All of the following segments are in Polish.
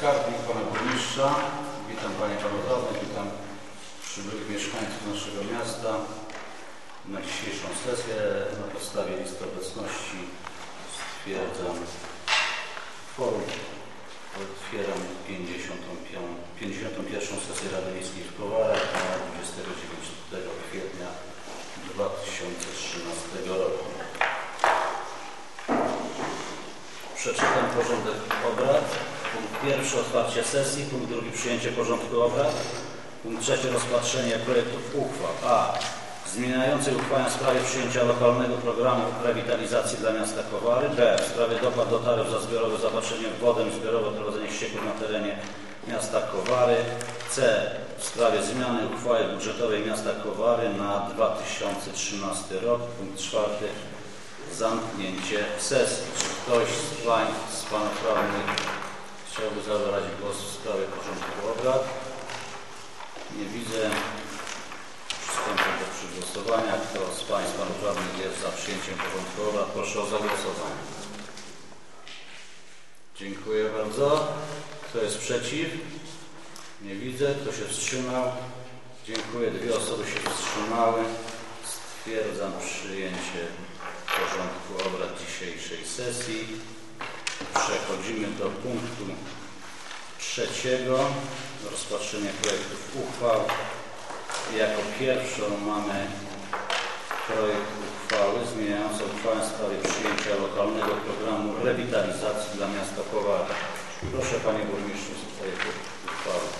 skarbnik pana burmistrza. Witam panie panów witam przybyłych mieszkańców naszego miasta na dzisiejszą sesję. Na podstawie listy obecności stwierdzam forum. Otwieram 51. sesję Rady Miejskiej w Kowarach na 29 kwietnia 2013 roku. Przeczytam porządek obrad. Punkt pierwszy otwarcie sesji, punkt drugi przyjęcie porządku obrad, punkt trzeci rozpatrzenie projektów uchwał. A. Zmieniającej uchwałę w sprawie przyjęcia lokalnego programu rewitalizacji dla miasta Kowary, b. W sprawie dopłat do taryf za zbiorowe zaopatrzenie w wodę i zbiorowe prowadzenie ścieków na terenie miasta Kowary, c. W sprawie zmiany uchwały budżetowej miasta Kowary na 2013 rok, punkt czwarty. Zamknięcie sesji. Czy ktoś z Pań, z Panów Chciałbym zabrać głos w sprawie porządku obrad. Nie widzę. Przystąpię do przegłosowania. Kto z Państwa radnych jest za przyjęciem porządku obrad, proszę o zagłosowanie. Dziękuję bardzo. Kto jest przeciw? Nie widzę. Kto się wstrzymał? Dziękuję. Dwie osoby się wstrzymały. Stwierdzam przyjęcie porządku obrad dzisiejszej sesji. Przechodzimy do punktu trzeciego, do rozpatrzenia projektów uchwał. Jako pierwszą mamy projekt uchwały zmieniający uchwałę w sprawie przyjęcia lokalnego programu rewitalizacji dla miasta Kowara. Proszę Panie Burmistrzu o projekt uchwały.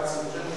edukacji urzędu.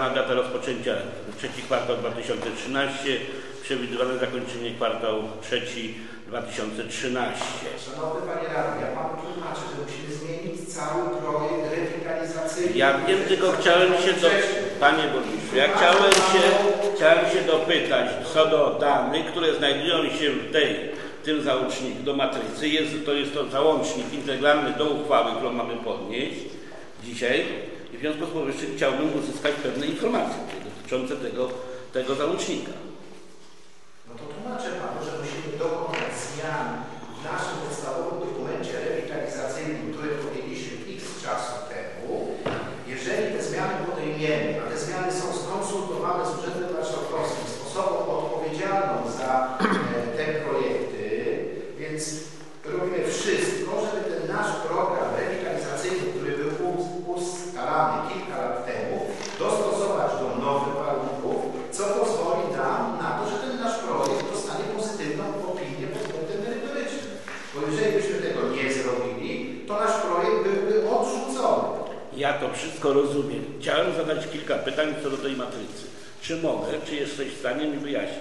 Wskazana data rozpoczęcia trzeci kwartał 2013, przewidywane zakończenie kwartał trzeci 2013. Szanowny Panie Radny, ja Panu tłumaczę, że musimy zmienić cały projekt rewitalizacyjny. Ja wiem, tylko chciałem się do... Panie Burmistrzu, ja chciałem się, chciałem się dopytać co do danych, które znajdują się w tej w tym załącznik do matrycy, jest, to jest to załącznik integralny do uchwały, którą mamy podnieść dzisiaj. W związku z powyższym chciałbym uzyskać pewne informacje dotyczące tego, tego załącznika. No to tłumaczę Panu, że musimy dokonać zmian wszystko rozumiem. Chciałem zadać kilka pytań co do tej matrycy. Czy mogę, czy jesteś w stanie mi wyjaśnić?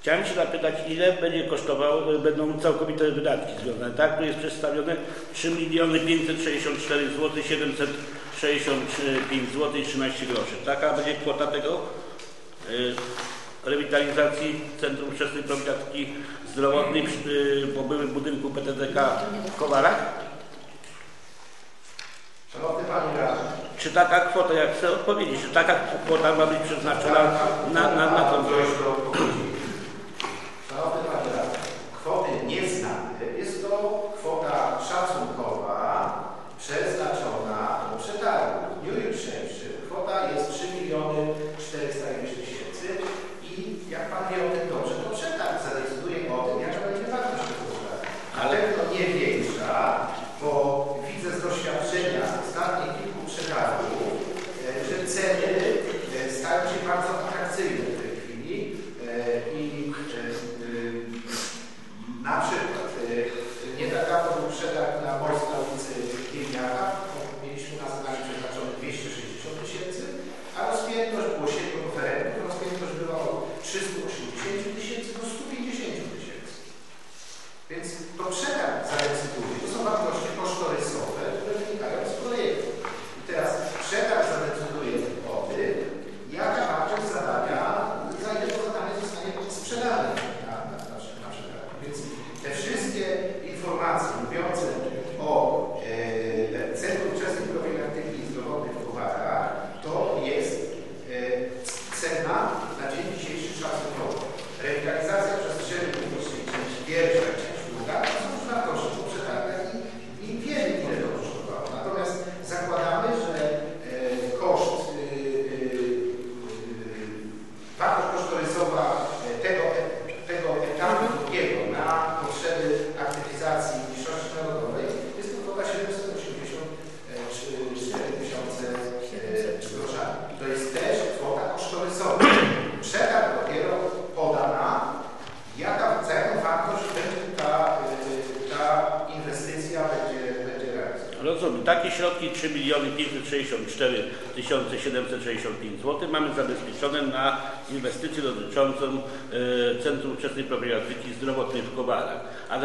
Chciałem się zapytać, ile będzie kosztowało, będą całkowite wydatki związane. Tak, tu jest przedstawione 3 miliony 564 zł 765 zł i 13 groszy. Taka będzie kwota tego y, rewitalizacji Centrum Wczesnej Profilaktyki Zdrowotnej przy, y, po byłym budynku PTDK w Kowarach? Szanowny Panie Radny, Czy taka kwota, jak chcę odpowiedzieć, czy taka kwota ma być przeznaczona na, na, na tą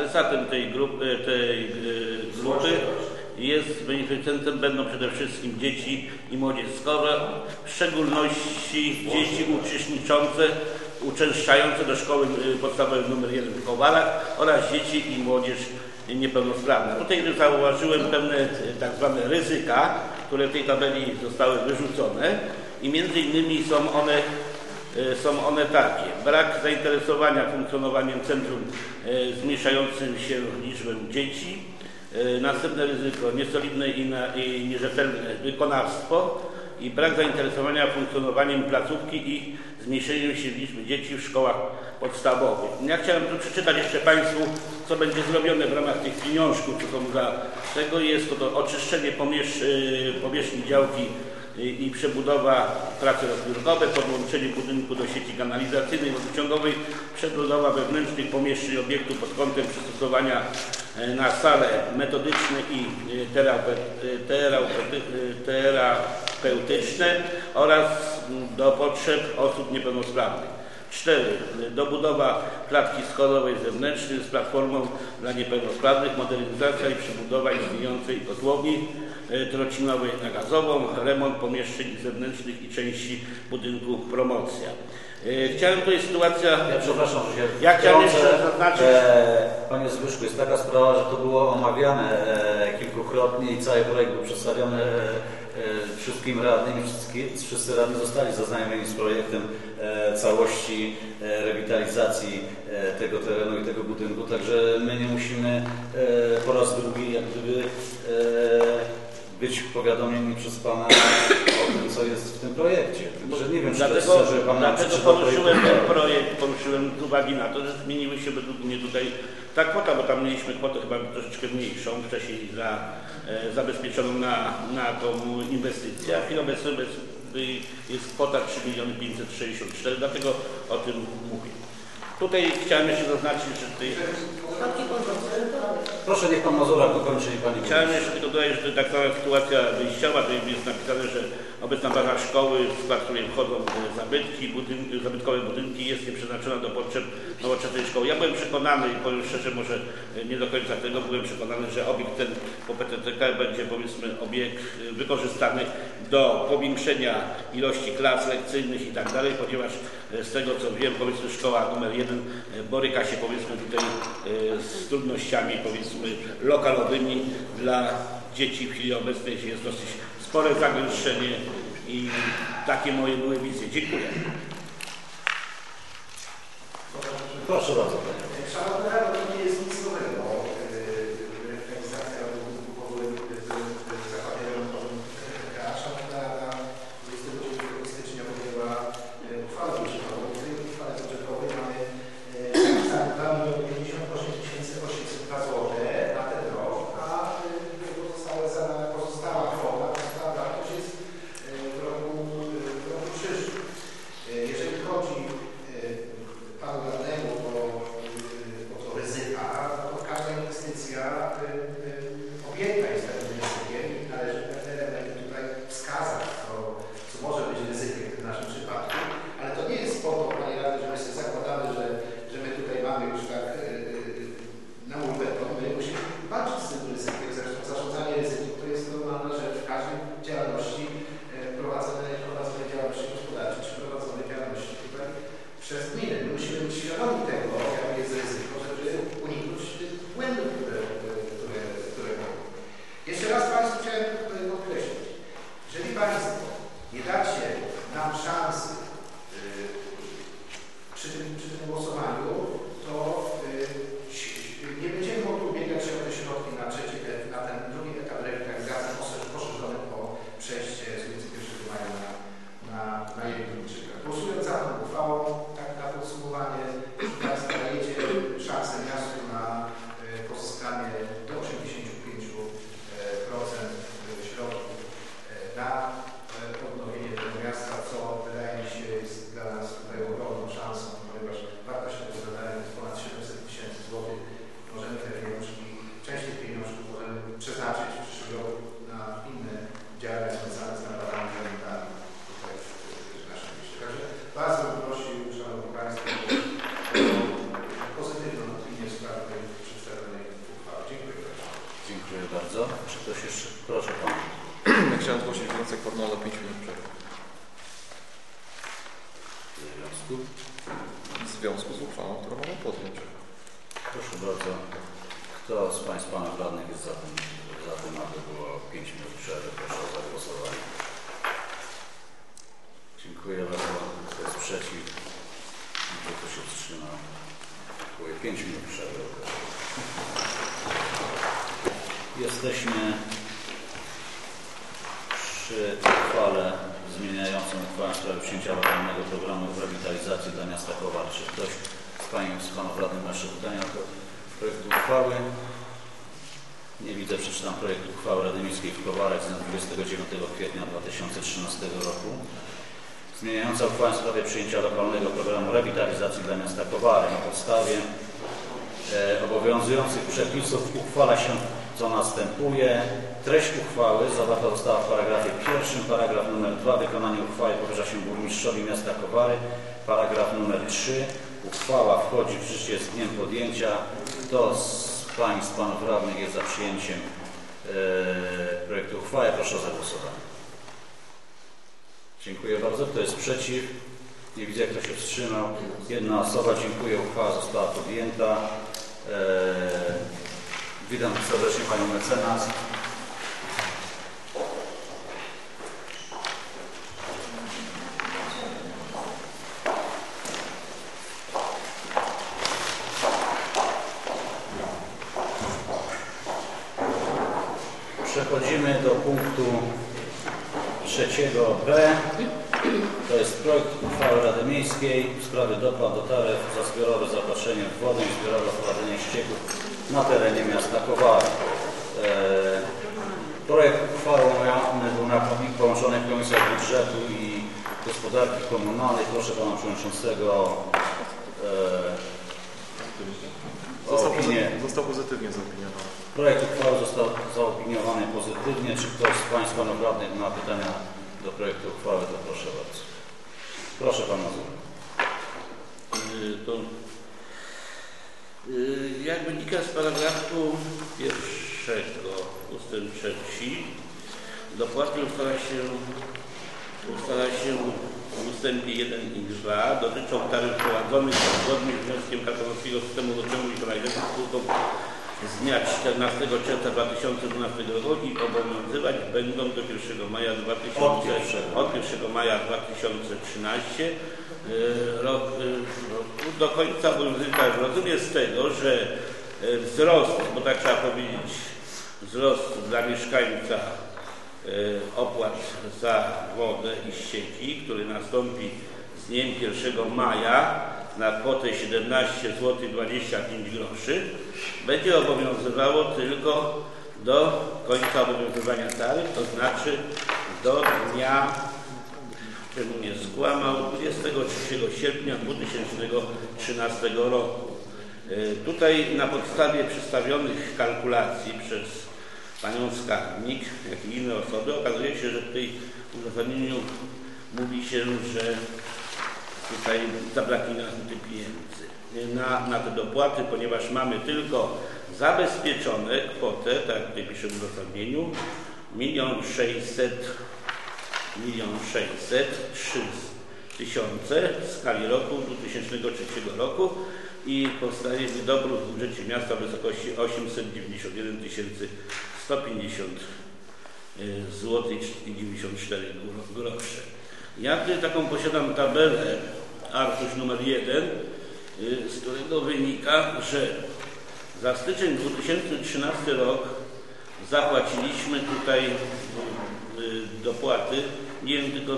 Adresatem tej, grup, e, tej e, grupy jest beneficjentem będą przede wszystkim dzieci i młodzież w szczególności dzieci uczestniczące uczęszczające do szkoły y, podstawowej nr 1 w Kowarach oraz dzieci i młodzież niepełnosprawna. Tutaj zauważyłem pewne y, tak zwane ryzyka, które w tej tabeli zostały wyrzucone i między innymi są one, są one takie. Brak zainteresowania funkcjonowaniem centrum y, zmniejszającym się liczbę dzieci, y, następne ryzyko niesolidne i, na, i nierzetelne wykonawstwo i brak zainteresowania funkcjonowaniem placówki i zmniejszeniem się liczby dzieci w szkołach podstawowych. Ja chciałem tu przeczytać jeszcze Państwu, co będzie zrobione w ramach tych pieniążków, co są za tego. Jest to, to oczyszczenie y, powierzchni działki i przebudowa prace rozbiórkowe, podłączenie budynku do sieci kanalizacyjnej wodociągowej, przebudowa wewnętrznych pomieszczeń obiektu pod kątem przystosowania e, na sale metodyczne i e, e, terapeutyczne oraz m, do potrzeb osób niepełnosprawnych. 4. Dobudowa klatki schodowej zewnętrznej z platformą dla niepełnosprawnych, modernizacja i przebudowa istniejącej kotłowni e, trocinowej na gazową, remont pomieszczeń zewnętrznych i części budynku promocja. E, Chciałem, jest sytuacja, Ja przepraszam, że się Ja chciałem jeszcze zaznaczyć- E, Panie Zbyszku, jest taka sprawa, że to było omawiane e, kilkukrotnie i cały projekt był przedstawiony e, e, wszystkim radnym i wszyscy, wszyscy radni zostali zaznajomieni z projektem e, całości e, rewitalizacji e, tego terenu i tego budynku, także my nie musimy e, po raz drugi jak gdyby e, być powiadomieni przez Pana o tym, co jest w tym projekcie. Także nie wiem, czy to jest Dlatego, że Pan dlatego poruszyłem ten projekt, poruszyłem z uwagi na to, że zmieniły się według mnie tutaj ta kwota, bo tam mieliśmy kwotę chyba troszeczkę mniejszą wcześniej za, e, zabezpieczoną na, na tą inwestycję, a w chwili obecnej jest kwota 3 miliony 564, dlatego o tym mówię. Tutaj chciałem jeszcze zaznaczyć, że tutaj... Proszę, niech Pan Mazura dokończy. Chciałem jeszcze tylko dodać, że tak sama sytuacja wyjściowa, tutaj jest napisane, że obecna baza szkoły, w skład której wchodzą e, zabytki, budynki, zabytkowe budynki, jest nieprzeznaczona do potrzeb nowoczesnej szkoły. Ja byłem przekonany, i powiem szczerze, może e, nie do końca tego, byłem przekonany, że obiekt ten po PTTK będzie, powiedzmy, obiekt e, wykorzystany do powiększenia ilości klas lekcyjnych i tak dalej, ponieważ e, z tego co wiem, powiedzmy szkoła numer jeden e, boryka się powiedzmy tutaj e, z trudnościami powiedzmy lokalowymi dla dzieci w chwili obecnej jest dosyć spore zagęszczenie i takie moje były wizje. Dziękuję. Proszę bardzo. Szanowny Rado, nie jest nic Padre está Przechodzimy do punktu trzeciego B. To jest projekt uchwały Rady Miejskiej w sprawie dopłat do taryf za zbiorowe zaopatrzenie w wodę i zbiorowe wprowadzenie ścieków na terenie miasta Kowary. E, projekt uchwały omówiony był na połączonych komisjach budżetu i gospodarki komunalnej. Proszę Pana Przewodniczącego o e, opinię. Został pozytywnie zaopiniowany. Projekt uchwały został zaopiniowany pozytywnie. Czy ktoś z Państwa radnych ma pytania do projektu uchwały, to proszę bardzo. Proszę Pan Mazur. Y, To y, jak wynika z paragrafu pierwszego ustęp trzeci, dopłaty ustala się, ustala się w ustępie 1 i 2 dotyczą taryf prowadzonych zgodnie z wnioskiem Katalonskiego Systemu Rozwoju Liberalizacji spółką z dnia 14 czerwca 2012 roku i obowiązywać będą do 1 maja 2000, Od pierwszego. od 1 maja 2013 y, rok, y, roku do końca obowiązywać. Rozumiem z tego, że y, wzrost, bo tak trzeba powiedzieć, wzrost dla mieszkańca opłat za wodę i ścieki, który nastąpi z dniem 1 maja na kwotę 17 zł 25 groszy będzie obowiązywało tylko do końca obowiązywania taryf, to znaczy do dnia, czemu nie skłamał, 23 sierpnia 2013 roku. Y, Tutaj na podstawie przedstawionych kalkulacji przez panią skarbnik, jak i inne osoby, okazuje się, że w uzasadnieniu mówi się, że tutaj zabraknie nas tych pieniędzy na, na te dopłaty, ponieważ mamy tylko zabezpieczone kwotę, tak jak tutaj pisze w uzasadnieniu, milion sześćset milion sześćset trzy tysiące w skali roku 2003 roku i powstaje wydobór w budżecie miasta w wysokości 891 150 zł i 94 grosze. Ja tutaj taką posiadam tabelę, arkusz numer 1, y, z którego wynika, że za styczeń 2013 rok zapłaciliśmy tutaj y, dopłaty, nie wiem tylko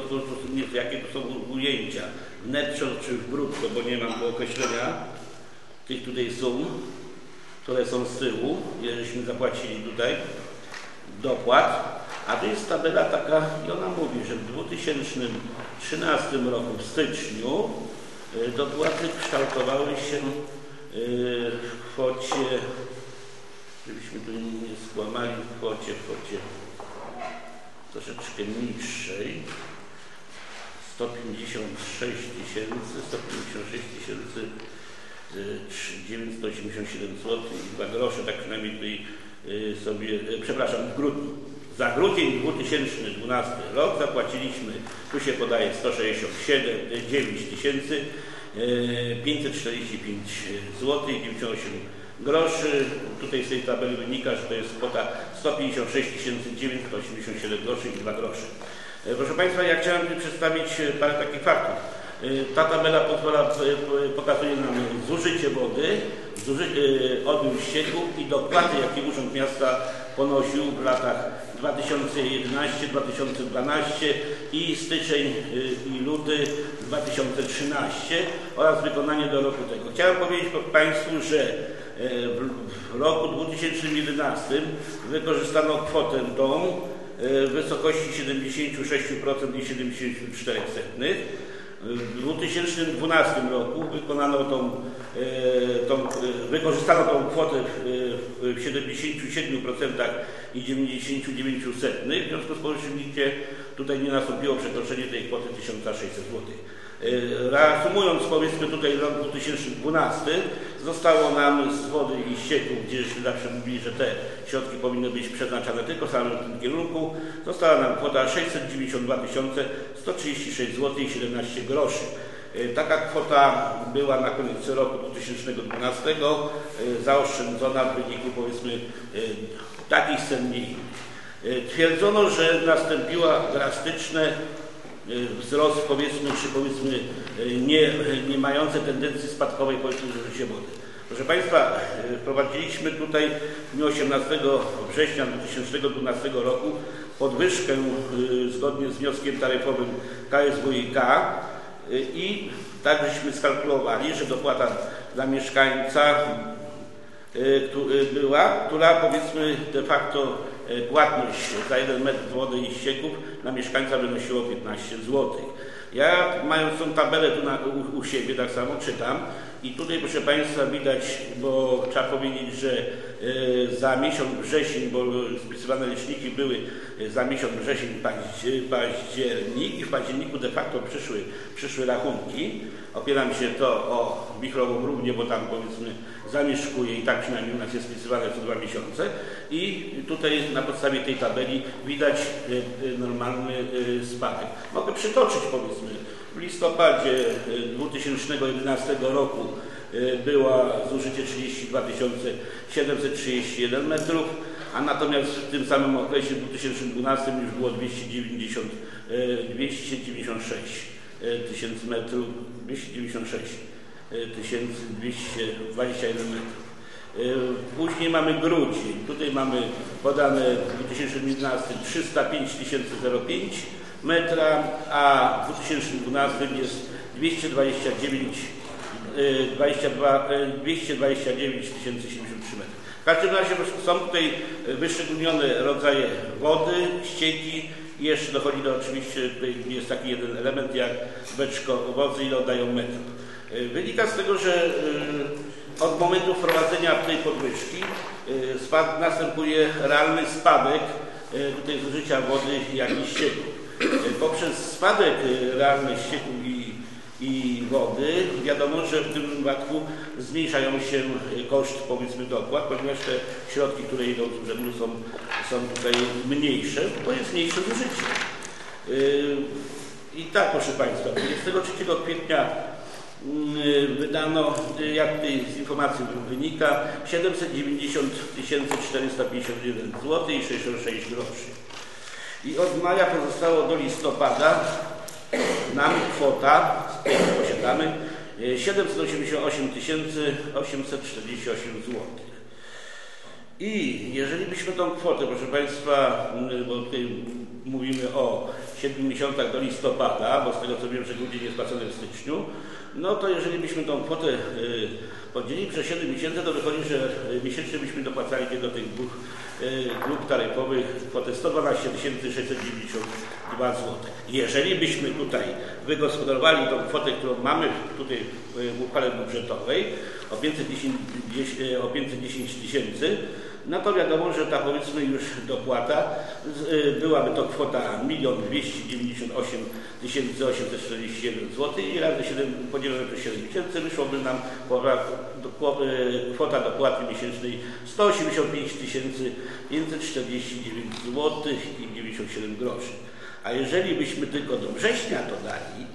nie, jakie to są ujęcia, w netto czy w brutto, bo nie mam określenia tych tutaj sum, które są z tyłu, jeżeśmy zapłacili tutaj dopłat, a to jest tabela taka i ona mówi, że w 2013 roku w styczniu y, dopłaty kształtowały się y, w kwocie, żebyśmy tu nie skłamali, w kwocie, w kwocie troszeczkę niższej, 156 tysięcy, 156 tysięcy y, 987 zł i 2 grosze, tak przynajmniej tutaj y, sobie, y, przepraszam, w grudniu. Za grudzień 2012 rok zapłaciliśmy, tu się podaje 167, y, 9 tysięcy y, 545 zł i 98 groszy. Tutaj z tej tabeli wynika, że to jest kwota 156 987 groszy i 2 grosze. E, Proszę Państwa, ja chciałem przedstawić e, parę takich faktów. E, Ta tabela pozwala, pokazuje nam zużycie wody, zuży, e, odbiór ścieków i dopłaty, jakie Urząd Miasta ponosił w latach 2011-2012 i styczeń e, i luty 2013 oraz wykonanie do roku tego. Chciałem powiedzieć Państwu, że e, w, roku 2011 wykorzystano kwotę tą w wysokości 76% i 74 setnych. W 2012 roku wykonano tą, e, tą, e, wykorzystano tą kwotę w, w 77% i 99 setnych. W związku z powyższym nigdzie tutaj nie nastąpiło przekroczenie tej kwoty 1600 zł. E, Reasumując powiedzmy tutaj rok 2012 zostało nam z wody i ścieków, gdzieśmy zawsze mówili, że te środki powinny być przeznaczane tylko samym w tym kierunku, została nam kwota 692 136 zł i 17 groszy. E, Taka kwota była na koniec roku 2012 e, zaoszczędzona w wyniku powiedzmy takich. E, Twierdzono, że nastąpiła drastyczne y, wzrost powiedzmy, czy powiedzmy y, nie, nie mające tendencji spadkowej powiedzmy zużycie wody. Proszę Państwa, y, wprowadziliśmy tutaj w dniu 18 września 2012 roku podwyżkę y, zgodnie z wnioskiem taryfowym KSWiK y, i tak żeśmy skalkulowali, że dopłata dla mieszkańca y, y, była, która powiedzmy de facto y, płatność za jeden metr wody i ścieków na mieszkańca wynosiło 15 zł. Ja mając tą tabelę tu na, u, u siebie tak samo czytam i tutaj proszę Państwa widać, bo trzeba powiedzieć, że e, za miesiąc wrzesień, bo spisywane liczniki były e, za miesiąc wrzesień, paździe- październik i w październiku de facto przyszły, przyszły rachunki. Opieram się to o Bichrową równię, bo tam powiedzmy zamieszkuję i tak przynajmniej u nas jest spisywane co dwa miesiące i tutaj na podstawie tej tabeli widać e, normalny spadek. Mogę przytoczyć powiedzmy. W listopadzie e, 2011 roku e, była zużycie 32 731 metrów, a natomiast w tym samym okresie 2012 już było 290, e, 296 e, tysięcy metrów, 296 e, tysięcy 221 metrów. Później mamy grudzień. Tutaj mamy podane w 2011 305 005 metra, a w 2012 jest 229 e, 22, e, 229 073 metry. W każdym razie są tutaj wyszczególnione rodzaje wody, ścieki i jeszcze dochodzi do oczywiście, jest taki jeden element jak beczko wozy, ile oddają metrów. E, Wynika z tego, że e, od momentu wprowadzenia tej podwyżki spad, następuje realny spadek tutaj zużycia wody jak i ścieków. Poprzez spadek e, realny ścieków i, i wody wiadomo, że w tym wypadku zmniejszają się e, koszt powiedzmy dopłat, ponieważ te środki, które idą z urzędu są, są tutaj mniejsze, bo jest mniejsze zużycie. Yy, I tak, proszę Państwa, 23 kwietnia mm, wydano, y, jak tutaj z informacji wynika, 790 451 zł i 66 groszy. I od maja pozostało do listopada nam kwota, z co posiadamy, y, 788 848 zł. I jeżeli byśmy tą kwotę, proszę Państwa, bo tutaj mówimy o 7 miesiącach do listopada, bo z tego co wiem, że grudzień jest płacony w styczniu, no to jeżeli byśmy tą kwotę y, podzielili przez 7 miesięcy, to wychodzi, że y, miesięcznie byśmy dopłacali do tych dwóch y, grup taryfowych kwotę 112 692 zł. Jeżeli byśmy tutaj wygospodarowali tą kwotę, którą mamy tutaj w uchwale budżetowej o 510 o 510 tysięcy, no to wiadomo, że ta powiedzmy już dopłata y, byłaby to kwota 1 298 841 zł i razy 7 podzielone przez 7 miesięcy wyszłoby nam kwota, y, dopłaty miesięcznej 185 549 zł i 97 groszy. A jeżeli byśmy tylko do września to dali,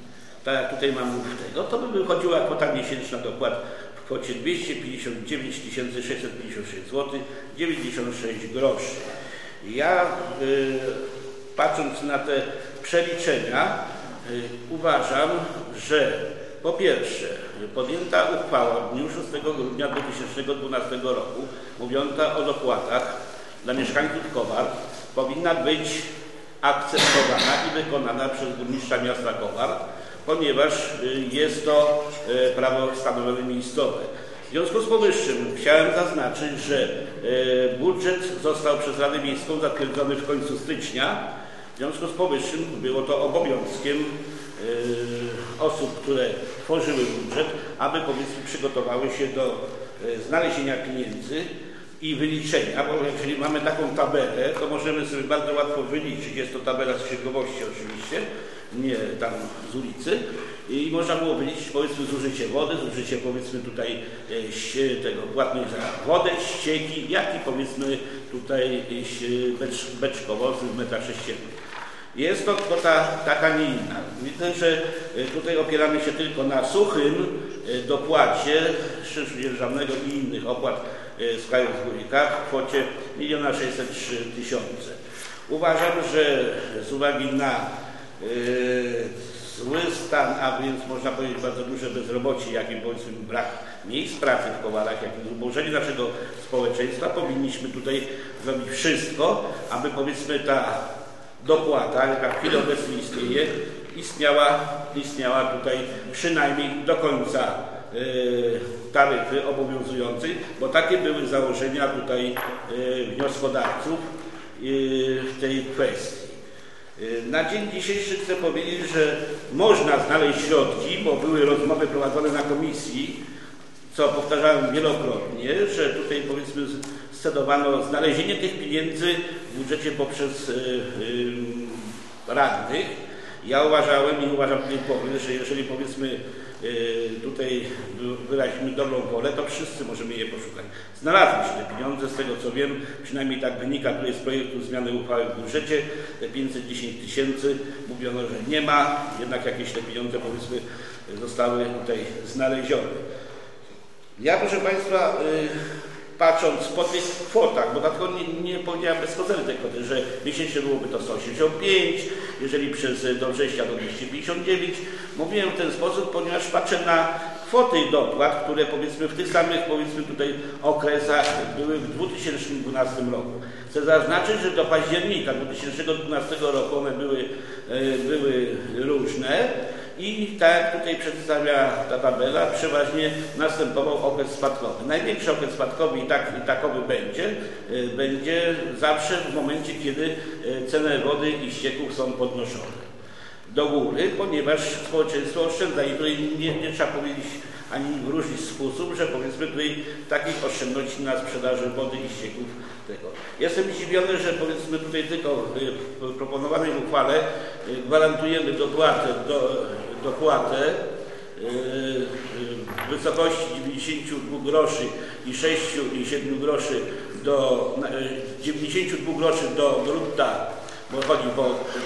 tak jak tutaj mam tego, to by wychodziła kwota miesięczna dopłat w kwocie 259 656 zł 96 groszy. Ja y, patrząc na te przeliczenia y, uważam, że po pierwsze podjęta uchwała w dniu 6 grudnia 2012 roku mówiąca o dopłatach dla mieszkańców Kowar powinna być akceptowana i wykonana przez burmistrza miasta Kowar, ponieważ y, jest to y, prawo stanowione miejscowe. W związku z powyższym chciałem zaznaczyć, że y, budżet został przez Radę Miejską zatwierdzony w końcu stycznia. W związku z powyższym było to obowiązkiem osób, które tworzyły budżet, aby powiedzmy przygotowały się do znalezienia pieniędzy i wyliczenia, bo jeżeli mamy taką tabelę, to możemy sobie bardzo łatwo wyliczyć. Jest to tabela z księgowości oczywiście, nie tam z ulicy. I można było wyliczyć powiedzmy zużycie wody, zużycie powiedzmy tutaj e, tego płatność za wodę, ścieki, jak i powiedzmy tutaj e, becz, beczkowozy w metrach sześciennych. Jest to kwota taka, nie inna. Widzę, że e, tutaj opieramy się tylko na suchym dopłacie czynszu dzierżawnego i innych opłat z kraju w górnikach w kwocie 1 603 tysiące. Uważam, że z uwagi na e, zły stan, a więc można powiedzieć bardzo duże bezrobocie, jak i powiedzmy brak miejsc pracy w Kowarach, jak i zubożenie naszego społeczeństwa, powinniśmy tutaj zrobić wszystko, aby powiedzmy ta dopłata, jaka w chwili obecnej istnieje, istniała, istniała tutaj przynajmniej do końca y, taryfy obowiązującej, bo takie były założenia tutaj y, wnioskodawców y, w tej kwestii. Na dzień dzisiejszy chcę powiedzieć, że można znaleźć środki, bo były rozmowy prowadzone na komisji, co powtarzałem wielokrotnie, że tutaj powiedzmy scedowano znalezienie tych pieniędzy w budżecie poprzez radnych. Ja uważałem i uważam tutaj powiem, że jeżeli powiedzmy tutaj wyrazimy dobrą wolę, to wszyscy możemy je poszukać. Znalazły się te pieniądze, z tego co wiem, przynajmniej tak wynika tutaj z projektu zmiany uchwały w budżecie, te 510 tysięcy, mówiono, że nie ma, jednak jakieś te pieniądze powiedzmy zostały tutaj znalezione. Ja proszę Państwa, y, patrząc po tych kwotach, bo dlatego nie, nie powiedziałem bez kozery tej kwoty, że miesięcznie byłoby to 185, jeżeli przez y, do września to 259. Mówiłem w ten sposób, ponieważ patrzę na kwoty dopłat, które powiedzmy w tych samych powiedzmy tutaj okresach były w 2012 roku. Chcę zaznaczyć, że do października 2012 roku one były, y, były różne. I tak jak tutaj przedstawia ta tabela, przeważnie następował okres spadkowy. Największy okres spadkowy i, tak, i takowy będzie, y, będzie zawsze w momencie, kiedy y, ceny wody i ścieków są podnoszone do góry, ponieważ społeczeństwo oszczędza i tutaj nie, nie trzeba powiedzieć ani w różny sposób, że powiedzmy tutaj takich oszczędności na sprzedaży wody i ścieków tego. Jestem zdziwiony, że powiedzmy tutaj tylko w proponowanej uchwale gwarantujemy dopłatę, do, dopłatę y, y, w wysokości 92 groszy i 6 i 7 groszy do na- y, 92 groszy do brutta, bo chodzi,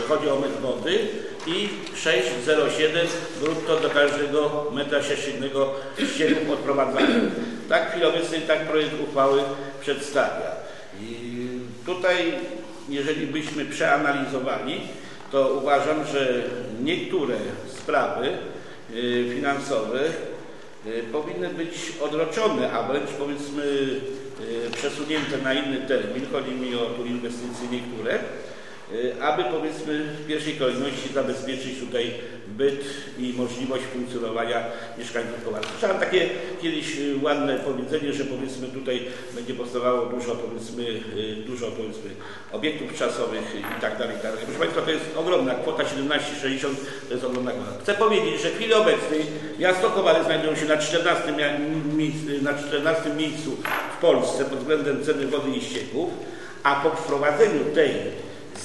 chodzi o metr wody i 6,07 brutto do każdego metra sześciennego ścieków odprowadzanych. Tak w chwili obecnej tak projekt uchwały przedstawia. Tutaj, jeżeli byśmy przeanalizowali, to uważam, że niektóre sprawy y, finansowe y, powinny być odroczone, a wręcz powiedzmy y, przesunięte na inny termin. Chodzi mi o tu inwestycje niektóre, aby powiedzmy w pierwszej kolejności zabezpieczyć tutaj byt i możliwość funkcjonowania mieszkańców Kowarski. Słyszałem takie kiedyś y, ładne powiedzenie, że powiedzmy tutaj będzie powstawało dużo powiedzmy, y, dużo powiedzmy obiektów czasowych i tak dalej, i tak dalej. Proszę Państwa, to jest ogromna kwota 17,60 to jest ogromna kwota. Chcę powiedzieć, że w chwili obecnej miasto Kowary znajdują się na 14, mia- miejscu- na 14 miejscu w Polsce pod względem ceny wody i ścieków, a po wprowadzeniu tej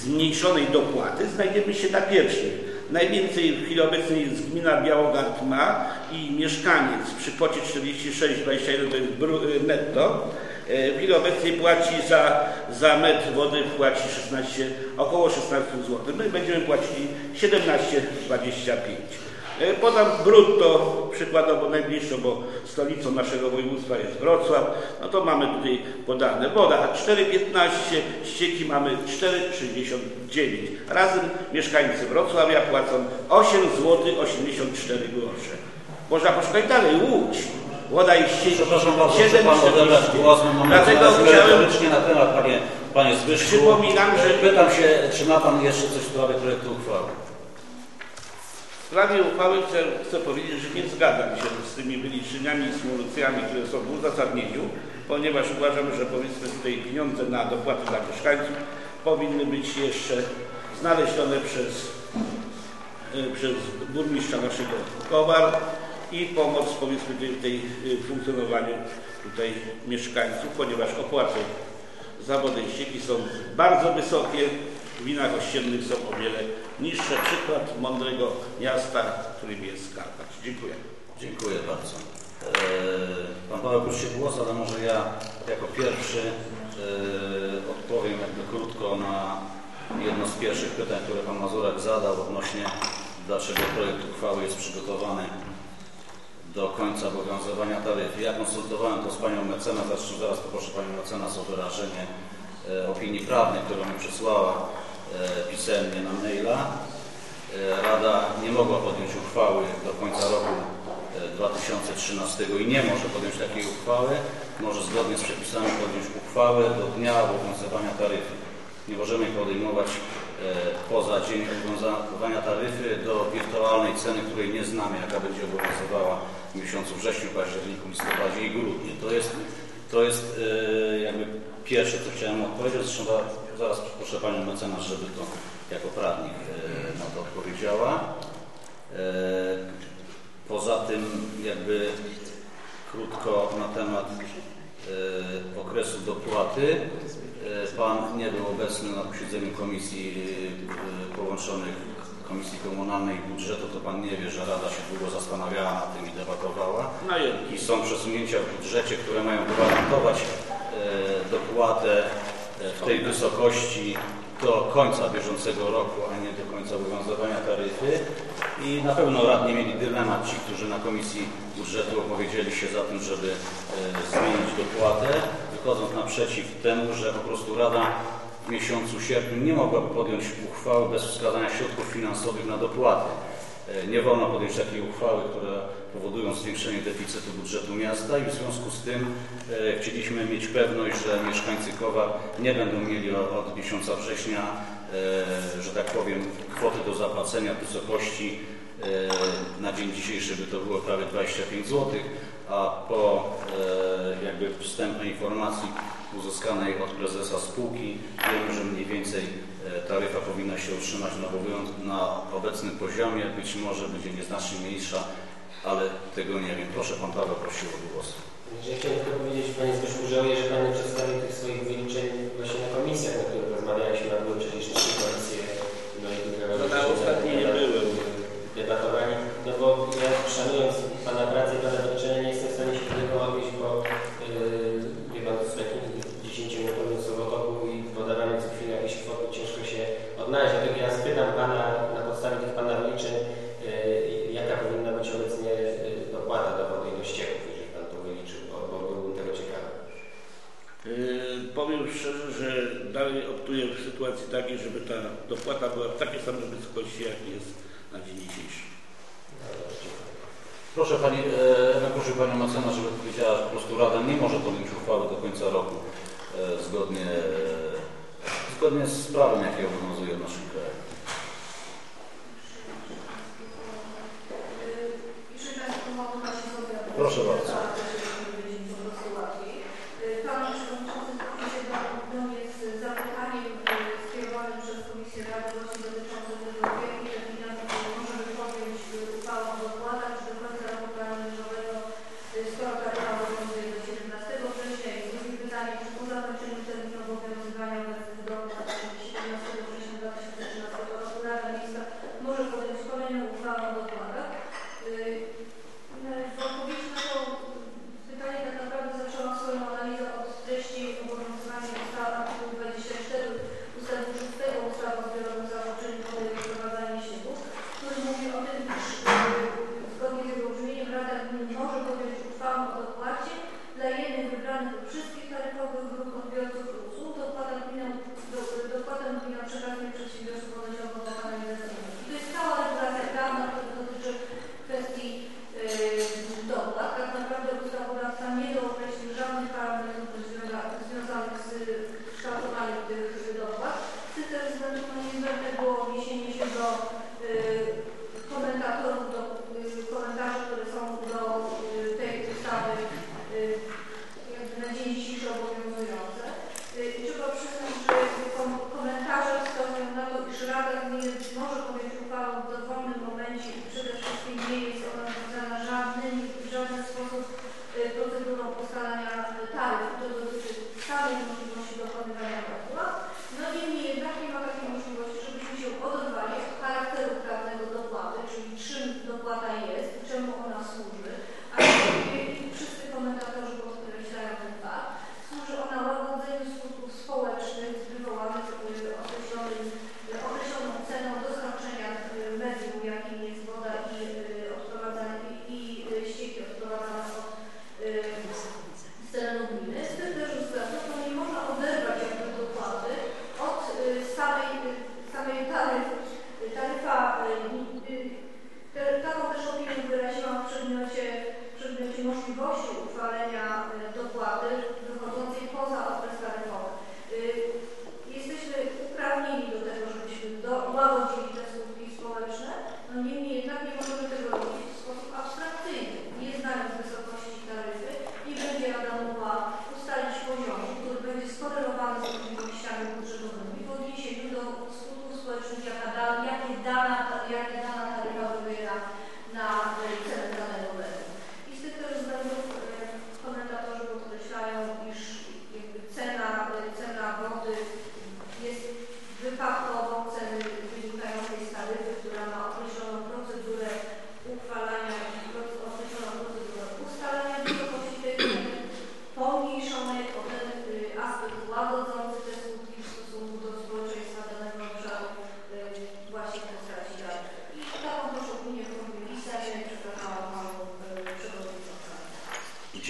zmniejszonej dopłaty znajdziemy się na pierwszym. Najwięcej w chwili obecnej jest gmina Białogard ma i mieszkaniec przy kwocie 46,21 to bru- y, netto. E, W chwili obecnej płaci za, za metr wody płaci 16, około 16 zł. My będziemy płacili 17,25. E, Podam brutto, przykładowo najbliższą, bo stolicą naszego województwa jest Wrocław, no to mamy tutaj podane woda 4,15, ścieki mamy 4,69. Razem mieszkańcy Wrocławia płacą 8 zł 84 grosze. Można poszukać dalej, Łódź. Woda i ścieki Przepraszam bardzo, muszę Pan odebrać 7,40. głos. My mamy Dlatego chciałem na temat, Panie, panie Zbyszku. Przypominam, że- Pytam się, czy ma Pan jeszcze coś w sprawie projektu uchwały? W sprawie uchwały chcę, chcę powiedzieć, że nie zgadzam się z tymi wyliczeniami i symulacjami, które są w uzasadnieniu, ponieważ uważam, że powiedzmy tutaj pieniądze na dopłaty dla mieszkańców powinny być jeszcze znalezione przez, y, przez burmistrza naszego Kowar i pomoc powiedzmy tej, tej y, funkcjonowaniu tutaj mieszkańców, ponieważ opłaty za wodę i ścieki są bardzo wysokie, w gminach ościennych są o wiele niższe. Przykład mądrego miasta, którym jest Skarpacz. Dziękuję. Dziękuję bardzo. Eee, Pan Paweł prosi głos, ale może ja jako pierwszy eee, odpowiem jakby krótko na jedno z pierwszych pytań, które Pan Mazurek zadał odnośnie dlaczego projekt uchwały jest przygotowany do końca obowiązywania taryfy. Ja konsultowałem to z Panią Mecenas, zresztą zaraz poproszę Panią Mecenas o wyrażenie opinii prawnej, którą mi przysłała e, pisemnie na maila. E, Rada nie mogła podjąć uchwały do końca roku e, 2013 i nie może podjąć takiej uchwały. Może zgodnie z przepisami podjąć uchwałę do dnia obowiązywania taryfy. Nie możemy podejmować e, poza dzień obowiązywania taryfy do wirtualnej ceny, której nie znamy, jaka będzie obowiązywała w miesiącu wrześniu, październiku, listopadzie i grudniu. To jest, to jest e, jakby pierwsze, co chciałem odpowiedzieć. Zresztą za- zaraz proszę Panią mecenas, żeby to jako prawnik e, na to odpowiedziała. E, Poza tym jakby krótko na temat e, okresu dopłaty. Pan nie był obecny na posiedzeniu komisji połączonych Komisji Komunalnej i Budżetu, to Pan nie wie, że Rada się długo zastanawiała nad tym i debatowała. I są przesunięcia w budżecie, które mają gwarantować dopłatę e, w tej wysokości do końca bieżącego roku, a nie do końca obowiązywania taryfy. I na pewno radni mieli dylemat ci, którzy na Komisji Budżetu opowiedzieli się za tym, żeby e, zmienić dopłatę, wychodząc naprzeciw temu, że po prostu Rada w miesiącu sierpniu nie mogła podjąć uchwały bez wskazania środków finansowych na dopłaty. E, Nie wolno podjąć takiej uchwały, które powodują zwiększenie deficytu budżetu miasta i w związku z tym e, chcieliśmy mieć pewność, że mieszkańcy Kowar nie będą mieli od, od miesiąca września, e, że tak powiem, kwoty do zapłacenia w wysokości e, na dzień dzisiejszy by to było prawie 25 zł, a po e, jakby wstępnej informacji uzyskanej od prezesa spółki wiemy, że mniej więcej e, taryfa powinna się utrzymać na, na obecnym poziomie, być może będzie nieznacznie mniejsza, ale tego nie wiem. Proszę Pan Paweł prosił o głos. Że chciałem tylko powiedzieć Panie Zbyszku, żałuję, że Pan nie przedstawił tych swoich wyliczeń właśnie na komisjach, na których rozmawialiśmy, a były przecież trzy komisje, no i No na ostatniej nie byłem. debatowani, no bo ja szanując Pana pracę i Pana wyliczenia nie jestem w stanie się do tego odnieść, bo yy, wie Pan, z takim 10-minutowym słowotoku i podawanym co chwilę jakieś kwoty ciężko się odnaleźć. Dlatego ja spytam Pana na podstawie tych Pana wyliczeń, yy, jaka powinna być obecnie yy, dopłata do wody i do ścieków, jeżeli Pan to wyliczył, bo, bo byłbym tego ciekawy. Yy, Powiem szczerze, że dalej optuję w sytuacji takiej, żeby ta dopłata była w takiej samej wysokości, jak jest na dzień dzisiejszy. Proszę Pani, e, ja proszę Panią Macena, żeby powiedziała, że po prostu Rada nie może podjąć uchwały do końca roku e, zgodnie, e, zgodnie z prawem, jakie obowiązuje w naszym kraju. Proszę bardzo.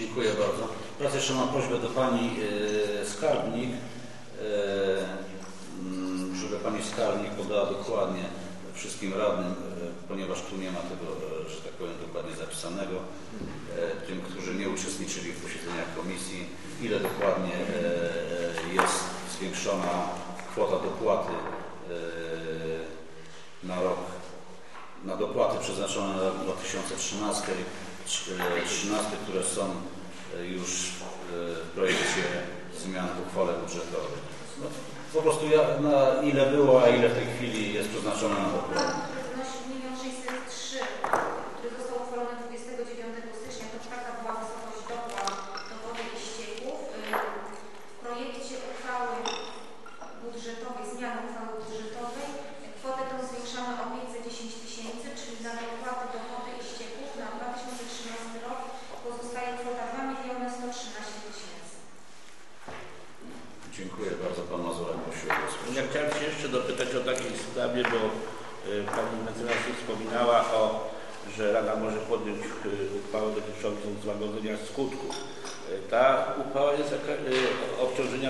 Bardzo. Teraz jeszcze mam prośbę do Pani e, Skarbnik, mm, żeby Pani Skarbnik podała dokładnie wszystkim radnym, e, ponieważ tu nie ma tego, że tak powiem, dokładnie zapisanego, tym, którzy nie uczestniczyli w posiedzeniach komisji, ile dokładnie jest zwiększona kwota dopłaty na rok, na dopłaty przeznaczone na rok 2013, trz- e, 13, które są e, już e, w projekcie zmian w uchwale budżetowej. No, po prostu ja, na ile było, a ile w tej chwili jest przeznaczone na dopłaty. Wynosi 1 603, który został uchwalony 29 stycznia, to taka była wysokość dopłat do wody i ścieków. W projekcie uchwały budżetowej, zmiany uchwały budżetowej, kwotę tą zwiększamy o 510 tysięcy, czyli na dopłaty do wody i ścieków na 2013 rok pozostaje kwota 2 miliony 113 tysięcy. Dziękuję bardzo. Pan Mazurek prosił o głos. Ja chciałem się jeszcze dopytać o takiej sprawie, bo y, Pani mecenas wspominała o, że Rada może podjąć y, uchwałę dotyczącą złagodzenia skutków. Y, Ta uchwała jest y, obciążenia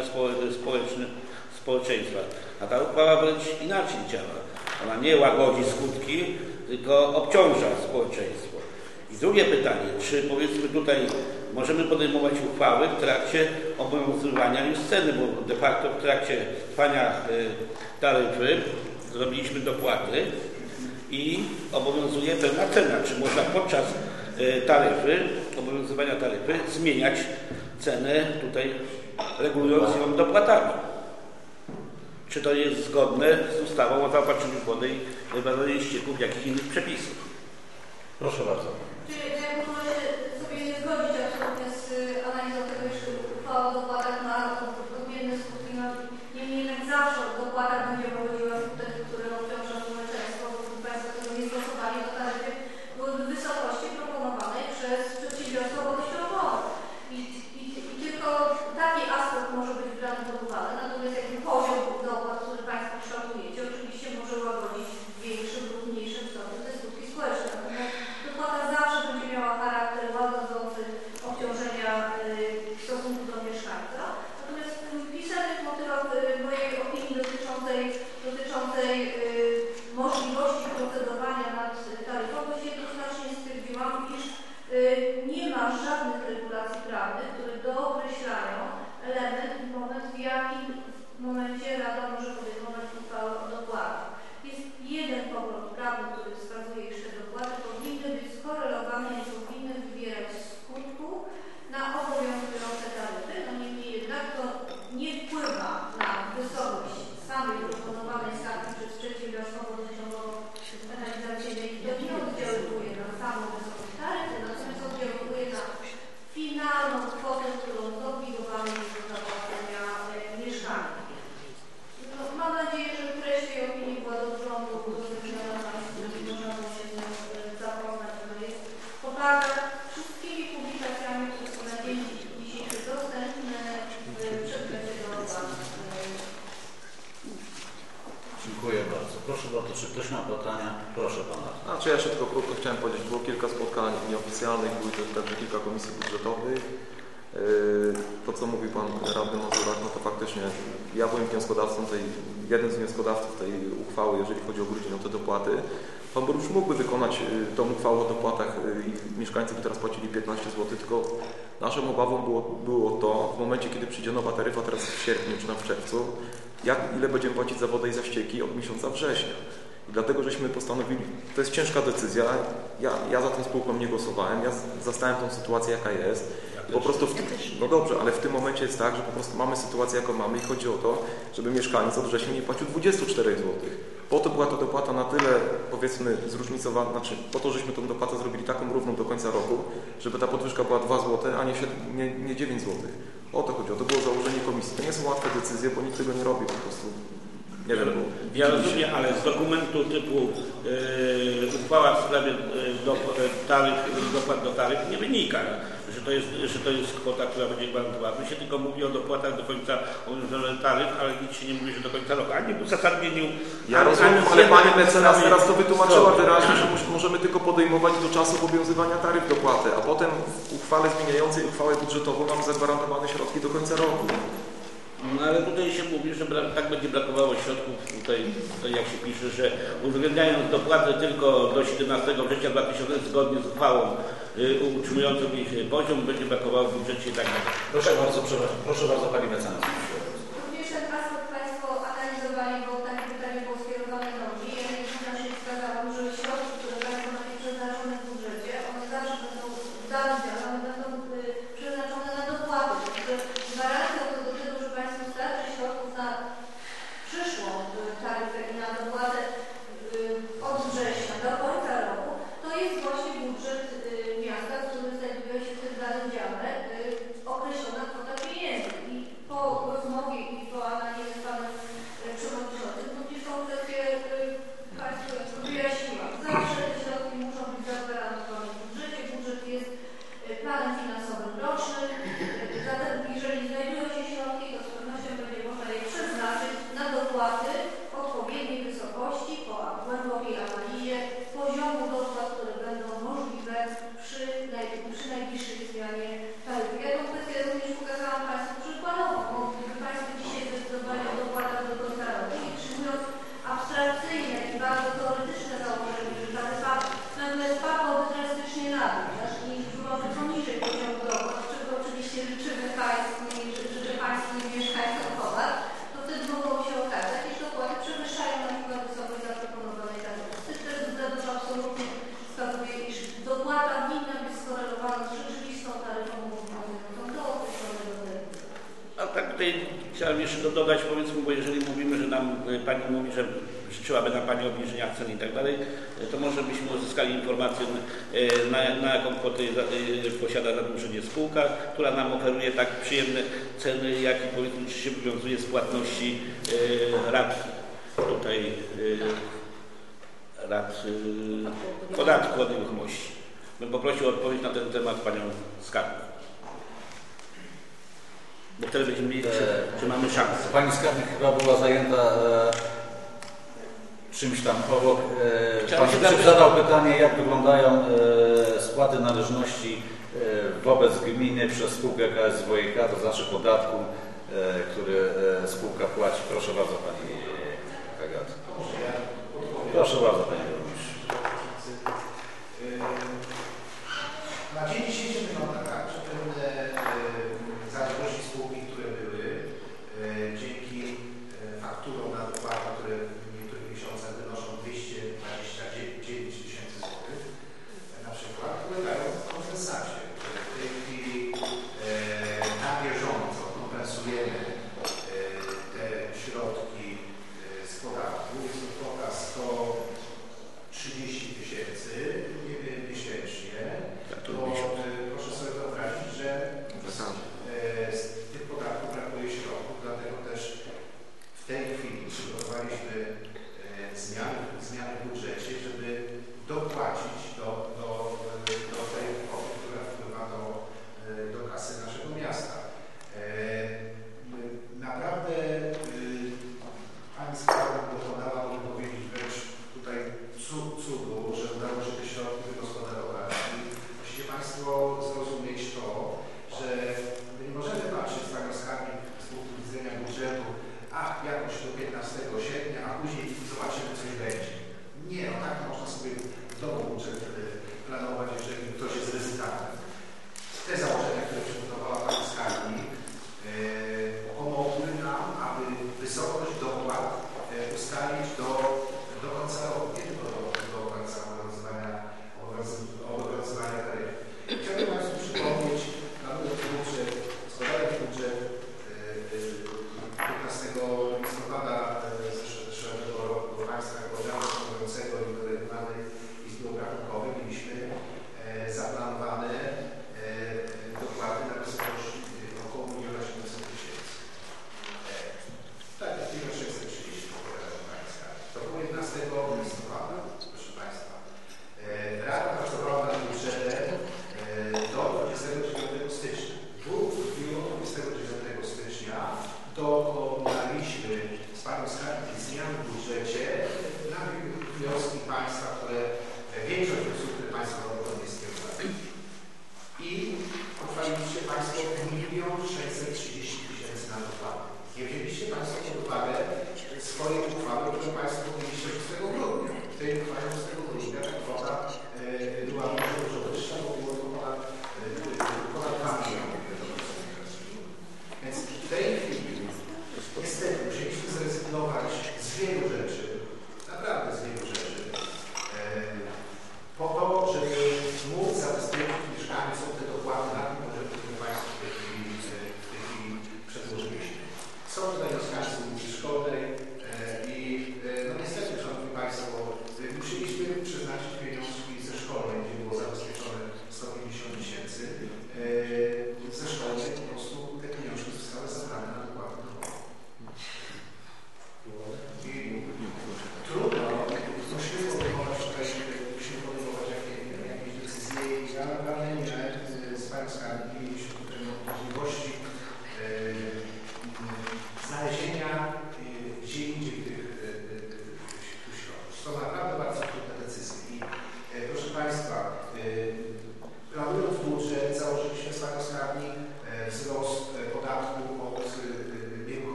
społeczeństwa, a ta uchwała wręcz inaczej działa. Ona nie łagodzi skutki, tylko obciąża społeczeństwo. I drugie pytanie, czy powiedzmy tutaj możemy podejmować uchwały w trakcie obowiązywania już ceny, bo de facto w trakcie trwania taryfy zrobiliśmy dopłaty i obowiązuje pewna cena. Czy można podczas y, taryfy, obowiązywania taryfy zmieniać cenę tutaj regulując ją dopłatami? Czy to jest zgodne z ustawą o zaopatrzeniu wody i wywodzeniu ścieków, jakich innych przepisów? Proszę bardzo. Wnioskodawców tej uchwały, jeżeli chodzi o grudzień o te dopłaty. Pan burmistrz mógłby wykonać yy, tą uchwałę o dopłatach yy, i mieszkańcy by teraz płacili 15 zł, tylko naszą obawą było, było to w momencie, kiedy przyjdzie nowa taryfa, teraz w sierpniu czy na w czerwcu, jak, ile będziemy płacić za wodę i za ścieki od miesiąca września. I dlatego, żeśmy postanowili, to jest ciężka decyzja, ja, ja za tą spółką nie głosowałem, ja zastałem tą sytuację jaka jest. Po prostu, w, no dobrze, ale w tym momencie jest tak, że po prostu mamy sytuację, jaką mamy i chodzi o to, żeby mieszkaniec od września nie płacił 24 zł. Po to była ta dopłata na tyle, powiedzmy, zróżnicowana, znaczy po to, żeśmy tą dopłatę zrobili taką równą do końca roku, żeby ta podwyżka była 2 zł, a nie, 7, nie, nie 9 zł. O to chodziło, to było założenie komisji. To nie są łatwe decyzje, bo nikt tego nie robi po prostu. Nie wiem, bo... Ja rozumiem, ale z dokumentu typu yy, uchwała w sprawie yy, do, yy, taryf, dopłat do taryf nie wynika to jest, że to jest kwota, która będzie gwarantowana. my się tylko mówi o dopłatach do końca emerytalnych, ale nic się nie mówi, że do końca roku. Ani uzasadnienie... Ja ani, rozumiem, ani ale Pani Mecenas teraz to wytłumaczyła wyraźnie, że możemy tylko podejmować do czasu obowiązywania taryf dopłaty, a potem w uchwale zmieniającej uchwałę budżetową mamy zagwarantowane środki do końca roku. No ale tutaj się mówi, że tak będzie brakowało środków, tutaj, tutaj jak się pisze, że uwzględniając dopłaty tylko do 17 września 2000 zgodnie z uchwałą y, utrzymującą ich poziom, będzie brakowało w budżecie i tak dalej. Proszę bardzo, proszę, proszę bardzo Pani Mecenas. Również ten Państwo analizowali, bo tak tak przyjemne ceny, jak i powiedzmy się wywiązuje z płatności e, tutaj e, rat e, podatku od nieruchomości. Bym poprosił o odpowiedź na ten temat panią skarbnik. Bo wtedy będziemy mieli, czy, czy mamy szansę. Pani skarbnik chyba była zajęta e, czymś tam obok. E, pan zadał pytanie, jak wyglądają e, spłaty należności E, wobec gminy przez spółkę KSWiK, to znaczy podatku, e, który e, spółka płaci. Proszę bardzo Pani Kagat. Proszę bardzo Pani.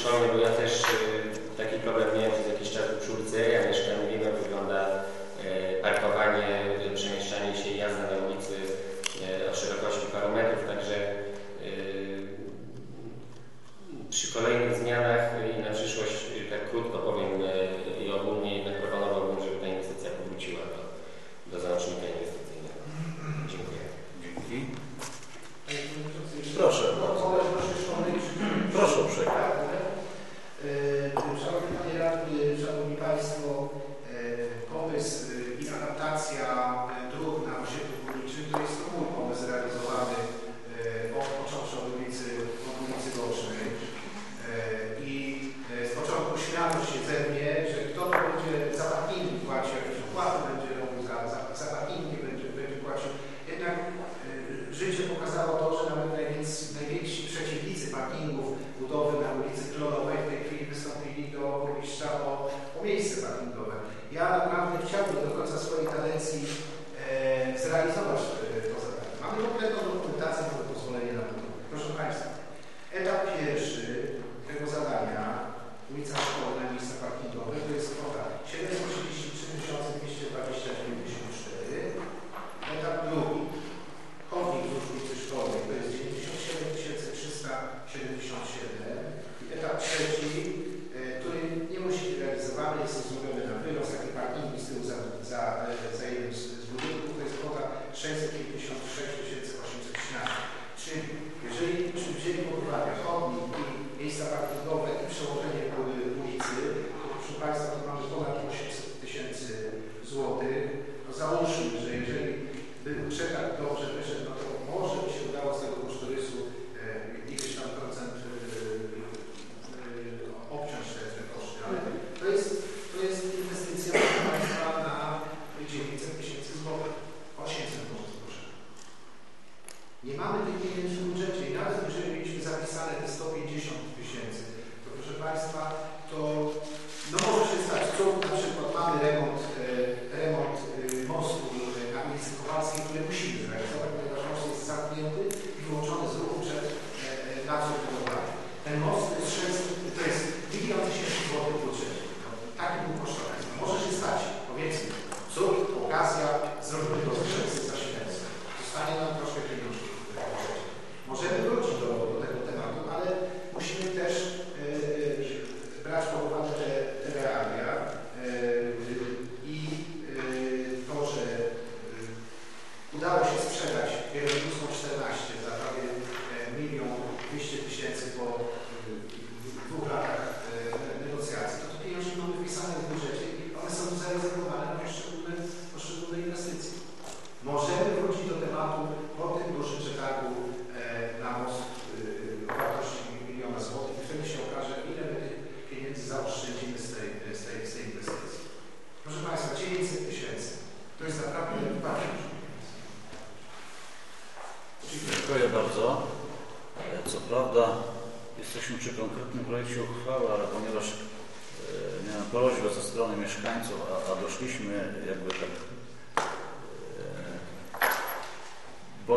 szkolny, bo ja też e, taki problem miałem przez jakiś czas w czwórce. Ja mieszkałem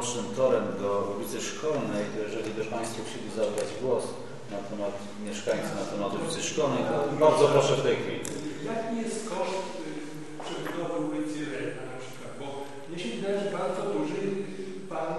bocznym torem do ulicy Szkolnej, to jeżeli by Państwo chcieli zabrać głos na temat mieszkańców, na temat ulicy Szkolnej, to bardzo proszę w tej chwili. Jaki jest koszt y, przebudowy ulicy Rena na przykład? Bo mnie się wydaje, że bardzo duży Pan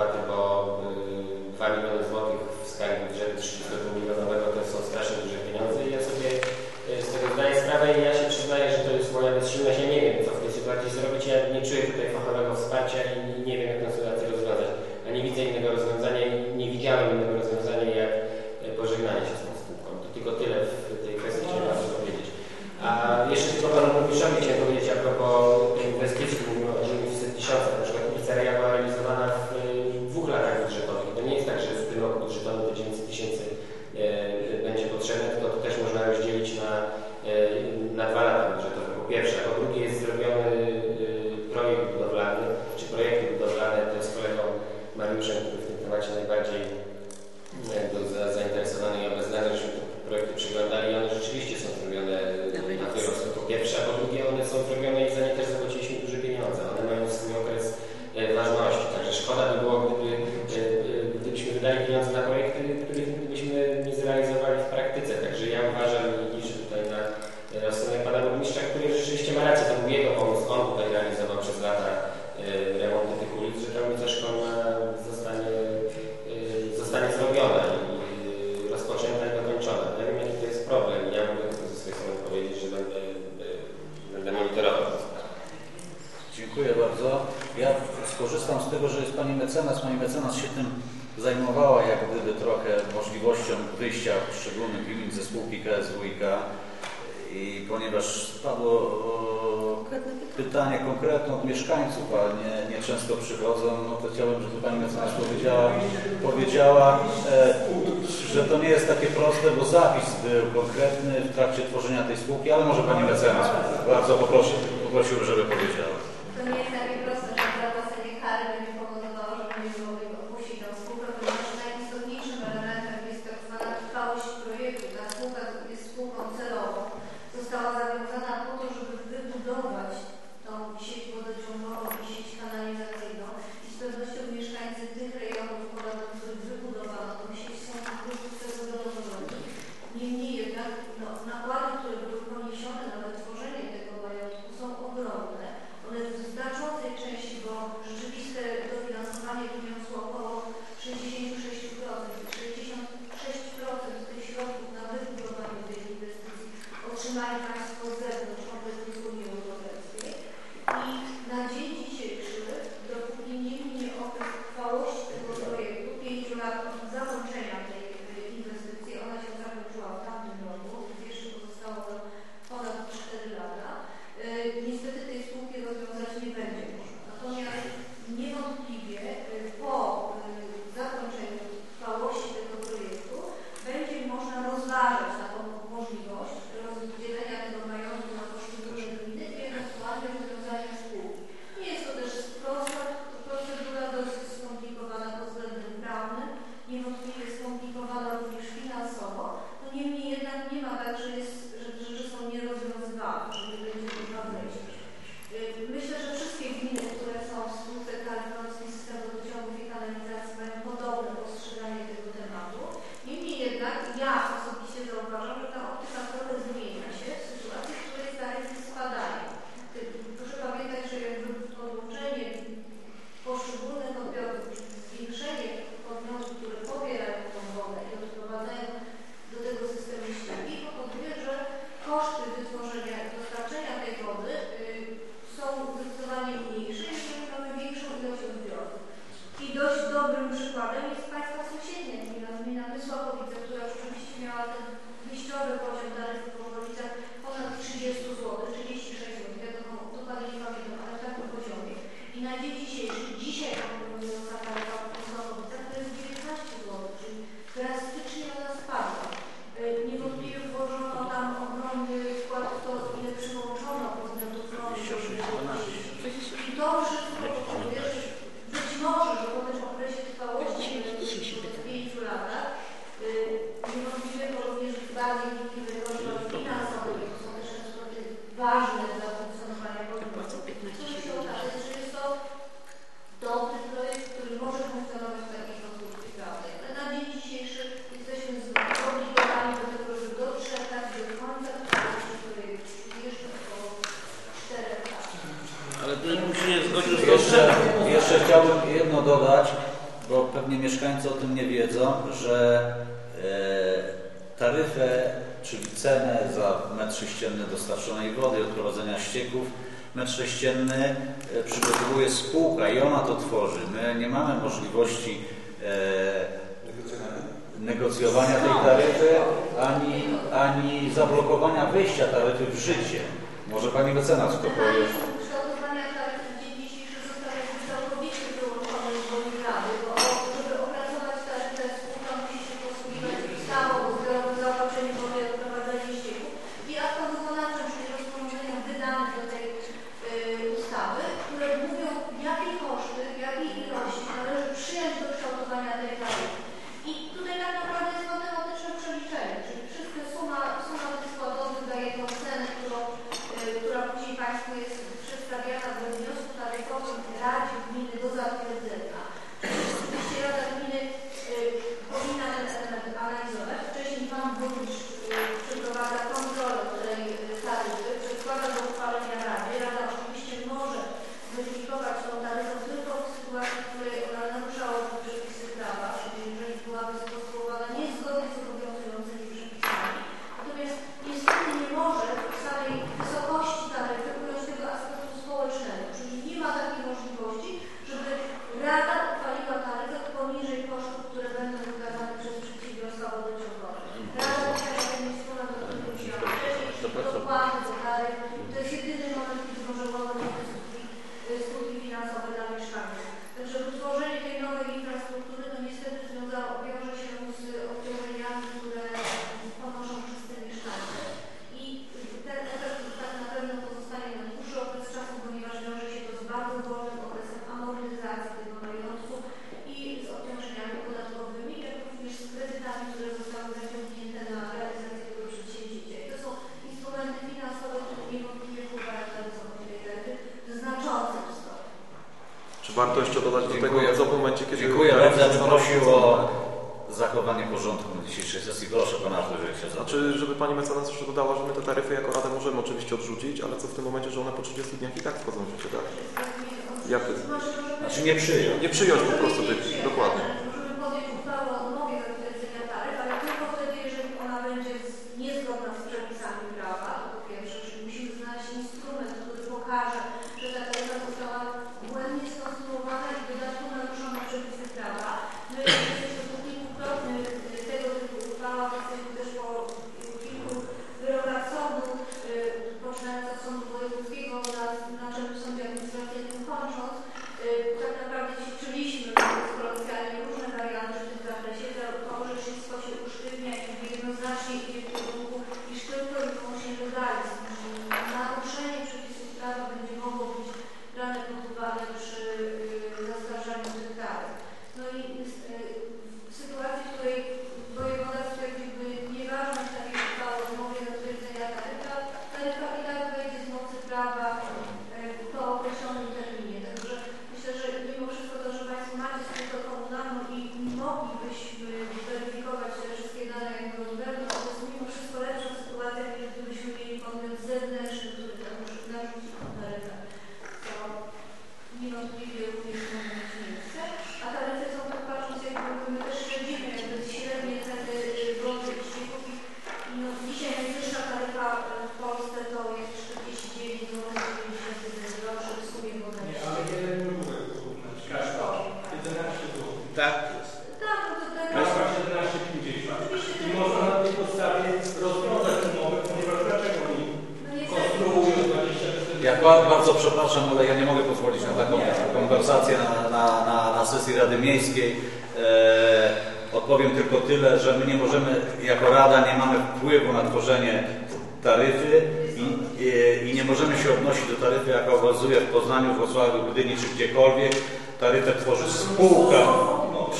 pratico eh, vari bardziej no, jakby zainteresowani i obeznani, projekty przyglądali. One rzeczywiście są zrobione na po pierwsze, a po drugie one są zrobione z tego, że jest pani mecenas, pani mecenas się tym zajmowała jak gdyby trochę możliwością wyjścia poszczególnych gmin ze spółki KSWiK i ponieważ padło pytanie konkretne od mieszkańców, a nie, nie często przychodzą, no to chciałbym, żeby Pani Mecenas powiedziała, powiedziała e, że to nie jest takie proste, bo zapis był konkretny w trakcie tworzenia tej spółki, ale może Pani Mecenas, bardzo poproszę, poprosiłbym, żeby powiedziała. Tak jest. Tak, to tak. Weszła 1750. I można na tej podstawie rozwiązać umowę, ponieważ dlaczego oni konstruują 24 Ja bardzo przepraszam, ale ja nie mogę pozwolić na taką konwersację na, na, na, na sesji Rady Miejskiej. E, odpowiem tylko tyle, że my nie możemy, jako Rada nie mamy wpływu na tworzenie taryfy i, i, i, nie możemy się odnosić do taryfy, jaka obowiązuje w Poznaniu, Wrocławiu, Gdyni czy gdziekolwiek. Taryfę tworzy spółka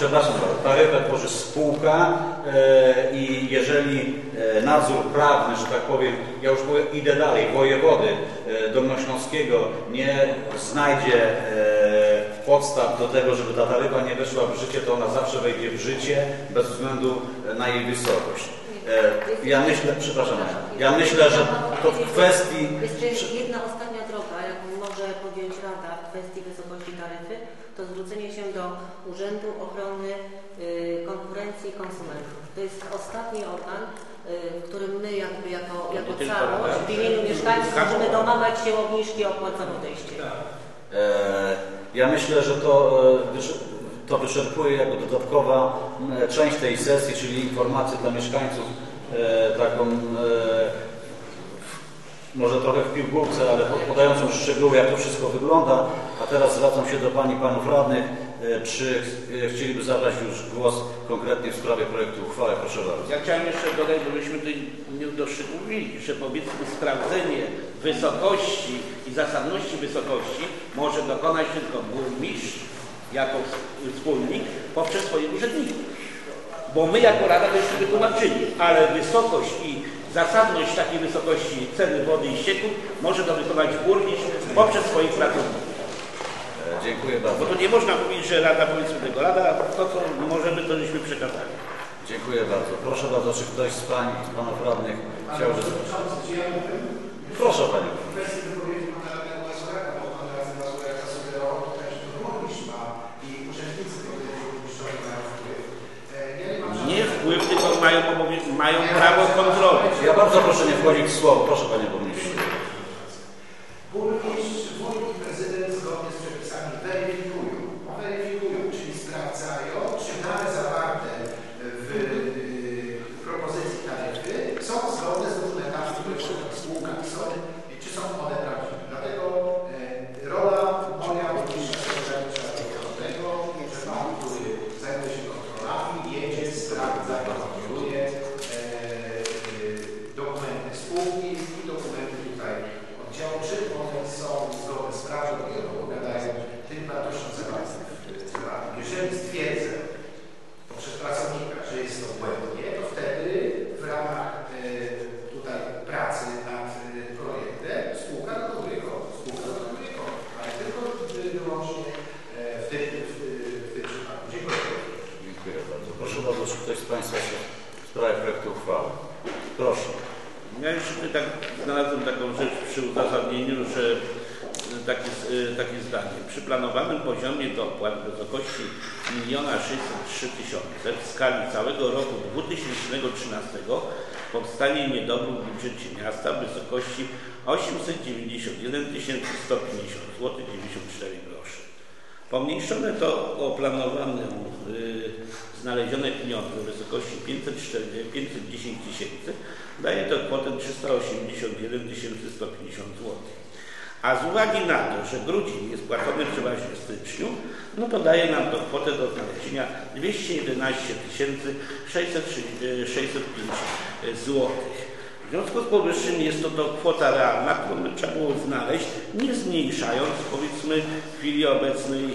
przepraszam bardzo, taryfę tworzy spółka e, i jeżeli e, nadzór prawny, że tak powiem, ja już powiem, idę dalej, wojewody e, Dolnośląskiego nie znajdzie e, podstaw do tego, żeby ta taryfa nie weszła w życie, to ona zawsze wejdzie w życie bez względu na jej wysokość. E, ja myślę, przepraszam, ja myślę, że to w kwestii... Jeszcze jedna ostatnia Każdy możemy organ. domagać się obniżki opłat za odejście. E, Ja myślę, że to, e, to wyczerpuje jako dodatkowa część tej sesji, czyli informacje dla mieszkańców, e, taką może trochę w pigułce, ale po- podającą szczegóły, jak to wszystko wygląda. A teraz zwracam się do Pani Panów Radnych. E, Czy e, chcieliby zabrać już głos konkretnie w sprawie projektu uchwały? Proszę bardzo. Ja chciałem jeszcze dodać, bo myśmy tutaj nie doszczegółowili, że powiedzmy sprawdzenie wysokości i zasadności wysokości może dokonać tylko burmistrz jako wspólnik poprzez swoich urzędników. Bo my jako Rada już wytłumaczyli, ale wysokość i zasadność takiej wysokości ceny wody i ścieków może to wykonać burmistrz poprzez swoich pracowników. Dziękuję Bo bardzo. to nie można mówić, że Rada powiedzmy tego Rada, to co możemy, to żeśmy przekazali. Dziękuję bardzo. Proszę bardzo, czy ktoś z Pań i Panów Radnych chciałby... Proszę Panie. w kwestii wypowiedzi pana radnego Mazureka, bo pan radny Mazurek zasugerował tutaj, że to burmistrz ma i urzędnicy powiedzmy burmistrzowi mają wpływ. Ja nie wpływ, tylko mają, obowię- mają prawo kontroli. Ja bardzo proszę nie wchodzić w słowo. Proszę Panie Burmistrzu. Burmistrz, wójt i prezydent zgodnie z przepisami weryfikują, weryfikują, czyli sprawdzają, czy dane zawarte w y, propozycji taryfy są zgodne z dokumentami, które w spółkach są i czy są one prawdziwe. Dlatego e, rola moja burmistrza sekretarza do tego, że pan, który zajmuje się kontrolami, jedzie, sprawdza, kontroluje e, e, dokumenty spółki i dokumenty tutaj oddziału, czy one są zgodne z prawem i odpowiadają tym wartościom zawartym w prawie. Jeżeli stwierdzę poprzez pracownika, że jest to błędnie, to wtedy w ramach e, tutaj pracy nad e, projektem spółka dokonuje kontroli. Spółka dokonuje kontroli, ale tylko e, wyłącznie e, w tym, w, w tym przypadku. Dziękuję. Dziękuję bardzo. Proszę bardzo, czy ktoś z Państwa się w sprawie projektu uchwały? Proszę. Ja jeszcze tutaj tak znalazłem taką rzecz przy uzasadnieniu, że y, takie, y, takie zdanie. Przy planowanym dopłat w wysokości 1 603 tysiące w skali całego roku 2013 powstanie niedobór w budżecie miasta w wysokości 891 150 zł 94 groszy. Pomniejszone to o planowane y, znalezione pieniądze w wysokości 504, 510 tysięcy daje to kwotę 381 150 zł. A z uwagi na to, że grudzień jest płacony przeważnie w styczniu, no to daje nam to kwotę do znalezienia 211 605 zł. W związku z powyższym jest to, to kwota realna, którą trzeba było znaleźć, nie zmniejszając powiedzmy w chwili obecnej e,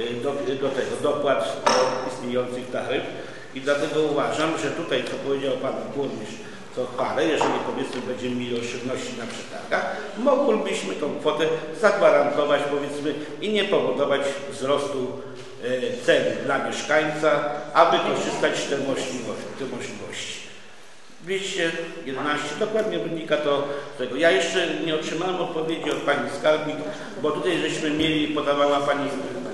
e, do, do tego dopłat do istniejących taryf i dlatego uważam, że tutaj, co powiedział Pan Burmistrz, co chwalę, jeżeli powiedzmy będziemy mieli oszczędności na przetargach, mogłybyśmy tą kwotę zagwarantować powiedzmy i nie powodować wzrostu e, cen dla mieszkańca, aby korzystać z tej możliwości. Te możliwości. 211, dokładnie wynika to z tego. Ja jeszcze nie otrzymałem odpowiedzi od Pani Skarbnik, bo tutaj żeśmy mieli, podawała Pani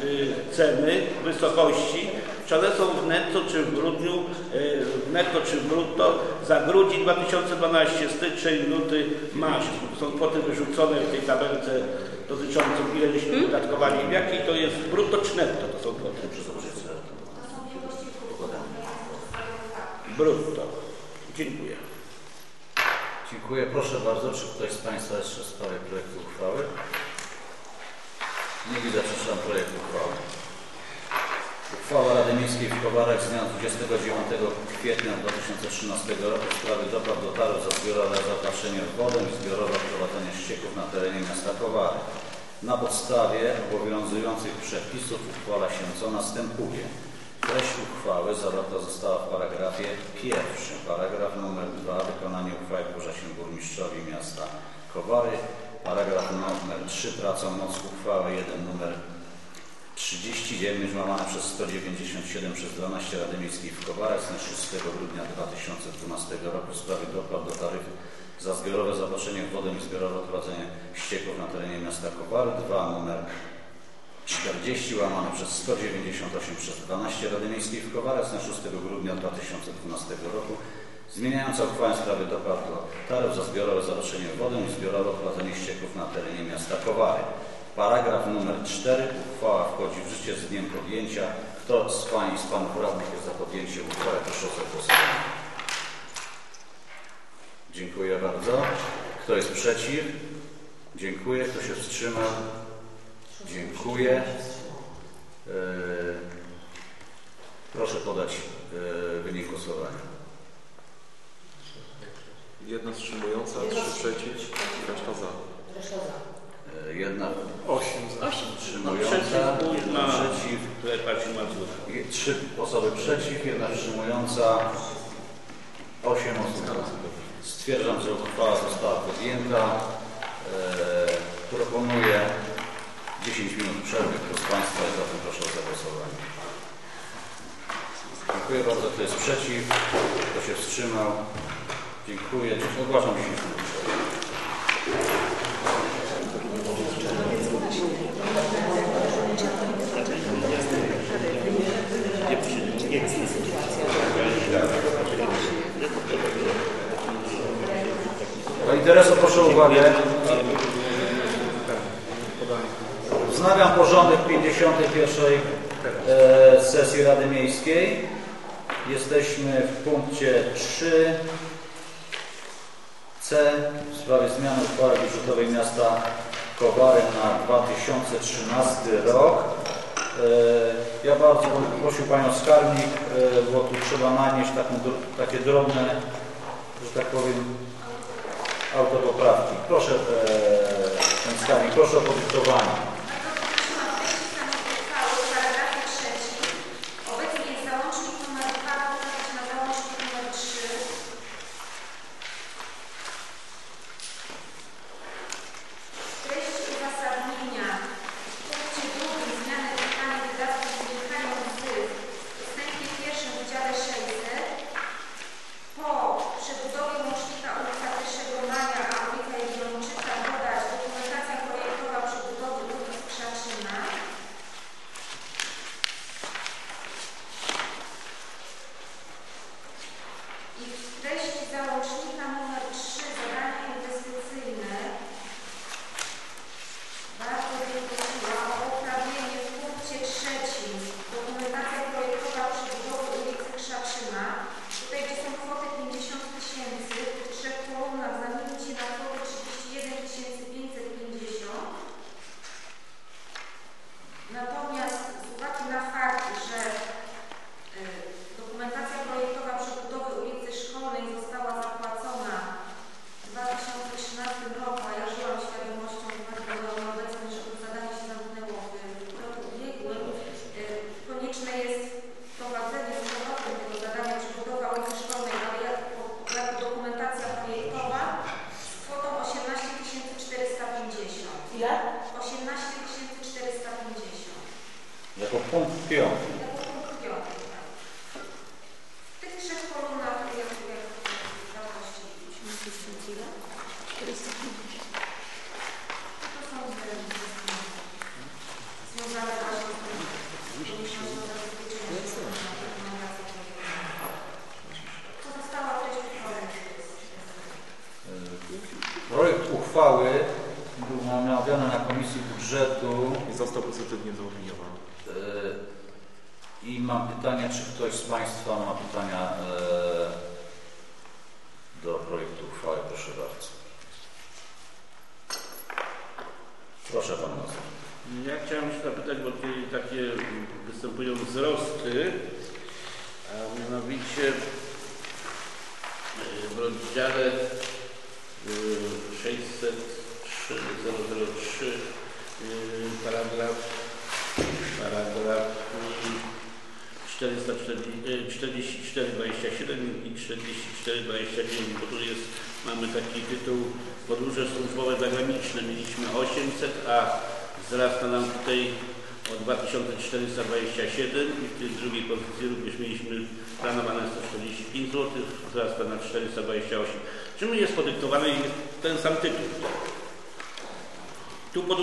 y, ceny, wysokości, czy one są w netto czy w grudniu, y, w netto czy w brutto, za grudzień 2012, styczeń, luty, marzec. Są kwoty wyrzucone w tej tabelce dotyczącą ile żeśmy wydatkowali, w jakiej to jest brutto czy netto to są kwoty. Brutto. Dziękuję. Dziękuję. Proszę bardzo, czy ktoś z Państwa jeszcze w sprawie projektu uchwały? Nie widzę, przeczytam projekt uchwały. Uchwała Rady Miejskiej w Kowarach z dnia 29 kwietnia 2013 roku w sprawie dopłat do taryf za zbiorowe zaopatrzenie w wodę i zbiorowe prowadzenie ścieków na terenie miasta Kowary. Na podstawie obowiązujących przepisów uchwala się, co następuje. Treść uchwały zawarta została w paragrafie pierwszym. Paragraf numer dwa. Wykonanie uchwały powierza się burmistrzowi miasta Kowary. Paragraf numer 3. Prawomocna uchwała 1 numer 39 łamane przez 197 przez 12 Rady Miejskiej w Kowarach z dnia 6 grudnia 2012 roku w sprawie dopłat do taryfy za zbiorowe zaopatrzenie w wodę i zbiorowe prowadzenie ścieków na terenie miasta Kowary. 2 numer 40 łamane przez 198 przez 12 Rady Miejskiej w Kowarec na 6 grudnia 2012 roku zmieniająca uchwałę w sprawie dopłat do taryf za zbiorowe zaopatrzenie w wodę i zbiorowe prowadzenie ścieków na terenie miasta Kowary. Paragraf numer 4. Uchwała wchodzi w życie z dniem podjęcia. Kto z Pań i z Panów Radnych jest za podjęciem uchwały? Proszę o zagłosowanie. Dziękuję bardzo. Kto jest przeciw? Dziękuję. Kto się wstrzymał? Dziękuję. Yy, Proszę podać yy, wynik głosowania. Jedna wstrzymująca, trzy przeciw, reszta za. Reszta za. Yy, Jedna Osiem za. wstrzymująca, Przeciw, jedna na- przeciw, trzy osoby przeciw, jedna wstrzymująca, osiem osób. za. Stwierdzam, że uchwała została podjęta. Proponuję 10 minut przerwy. Kto z Państwa jest za tym, proszę o zagłosowanie. Dziękuję bardzo. Kto jest przeciw? Kto się wstrzymał? Dziękuję. Ogłaszam 10 minut przerwy. Do interesu proszę o uwagę. Wznawiam porządek 51 e, sesji Rady Miejskiej. Jesteśmy w punkcie 3 C w sprawie zmiany uchwały budżetowej miasta Kowary na 2013 rok. E, Ja bardzo bym prosił Panią Skarbnik, e, bo tu trzeba nanieść takie drobne, że tak powiem, autopoprawki. Proszę, e, Pani Skarbnik, proszę o podyktowanie.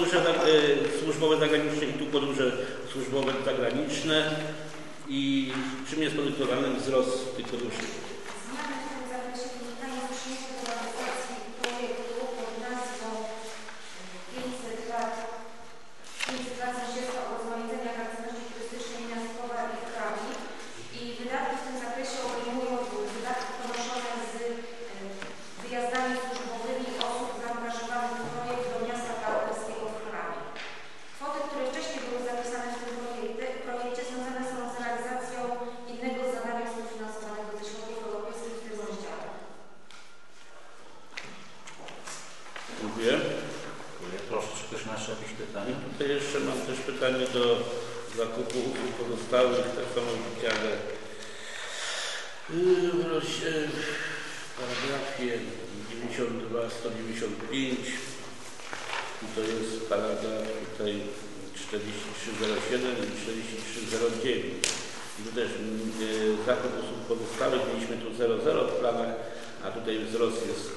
podróże y, służbowe zagraniczne i tu podróże służbowe zagraniczne i czym jest produkowany wzrost tych podróży. rozdzieli. Już też yy, zakres usług pozostałych mieliśmy tu 0,0 w planach, a tutaj wzrost jest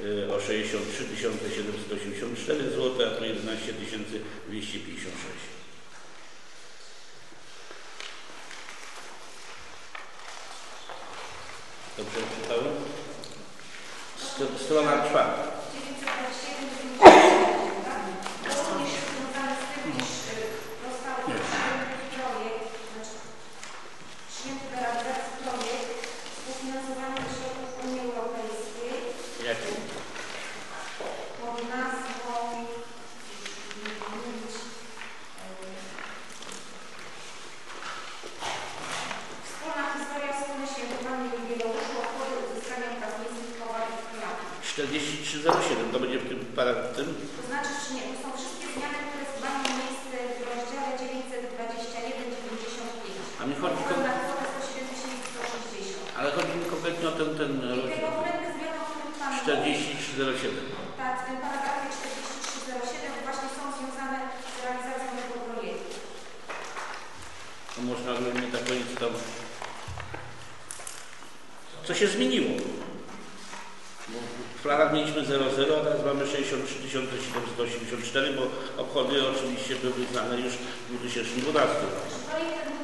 yy, o 63 784 zł, a tu 11 256. Dobrze czytałem? Strona czwarta. Co się zmieniło? Bo w planach mieliśmy 0,0, a teraz mamy 63 784, bo obchody oczywiście były znane już w 2012 roku.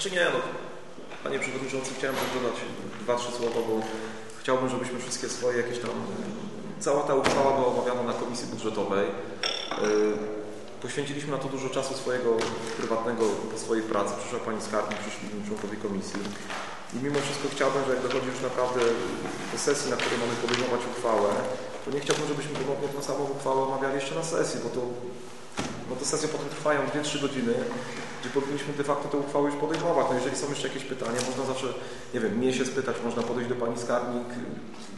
Znaczy nie, no, Panie Przewodniczący, chciałem dodać dwa, trzy słowa, bo chciałbym, żebyśmy wszystkie swoje jakieś tam... Cała ta uchwała była omawiana na Komisji Budżetowej. Yy, Poświęciliśmy na to dużo czasu swojego prywatnego swojej pracy. Przyszła Pani Skarbnik, przyszli członkowie Komisji. I mimo wszystko chciałbym, że jak dochodzi już naprawdę do sesji, na której mamy podejmować uchwałę, to nie chciałbym, żebyśmy ponownie tę samą uchwałę omawiali jeszcze na sesji, bo to no to sesje potem trwają 2-3 godziny, gdzie powinniśmy de facto te uchwały już podejmować. No jeżeli są jeszcze jakieś pytania, można zawsze, nie wiem, mnie się spytać, można podejść do Pani Skarbnik,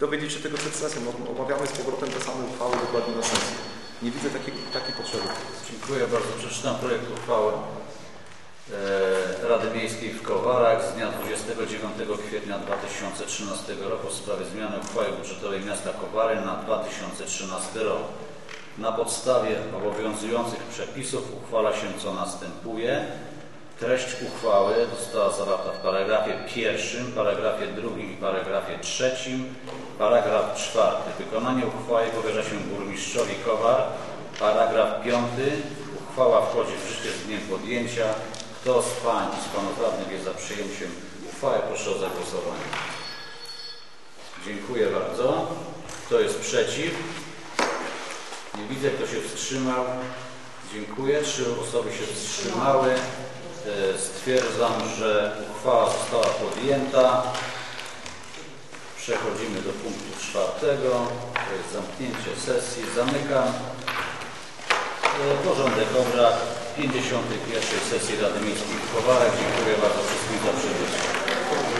dowiedzieć się tego przed sesją. No, omawiamy z powrotem te same uchwały dokładnie na sesji. Nie widzę takiej, takiej potrzeby. Dziękuję bardzo. Przeczytam projekt uchwały e, Rady Miejskiej w Kowarach z dnia 29 kwietnia 2013 roku w sprawie zmiany uchwały budżetowej miasta Kowary na 2013 rok. Na podstawie obowiązujących przepisów uchwala się co następuje. Treść uchwały została zawarta w paragrafie pierwszym, paragrafie drugim i paragrafie trzecim. Paragraf czwarty. Wykonanie uchwały powierza się burmistrzowi Kowar. Paragraf piąty. Uchwała wchodzi w życie z dniem podjęcia. Kto z Pań i z Panów Radnych jest za przyjęciem uchwały? Proszę o zagłosowanie. Dziękuję bardzo. Kto jest przeciw? Nie widzę, kto się wstrzymał. Dziękuję. Trzy osoby się wstrzymały. E, Stwierdzam, że uchwała została podjęta. Przechodzimy do punktu czwartego. To jest zamknięcie sesji. Zamykam e, porządek obrad 51. sesji Rady Miejskiej w Kowarach. Dziękuję bardzo wszystkim za przybycie.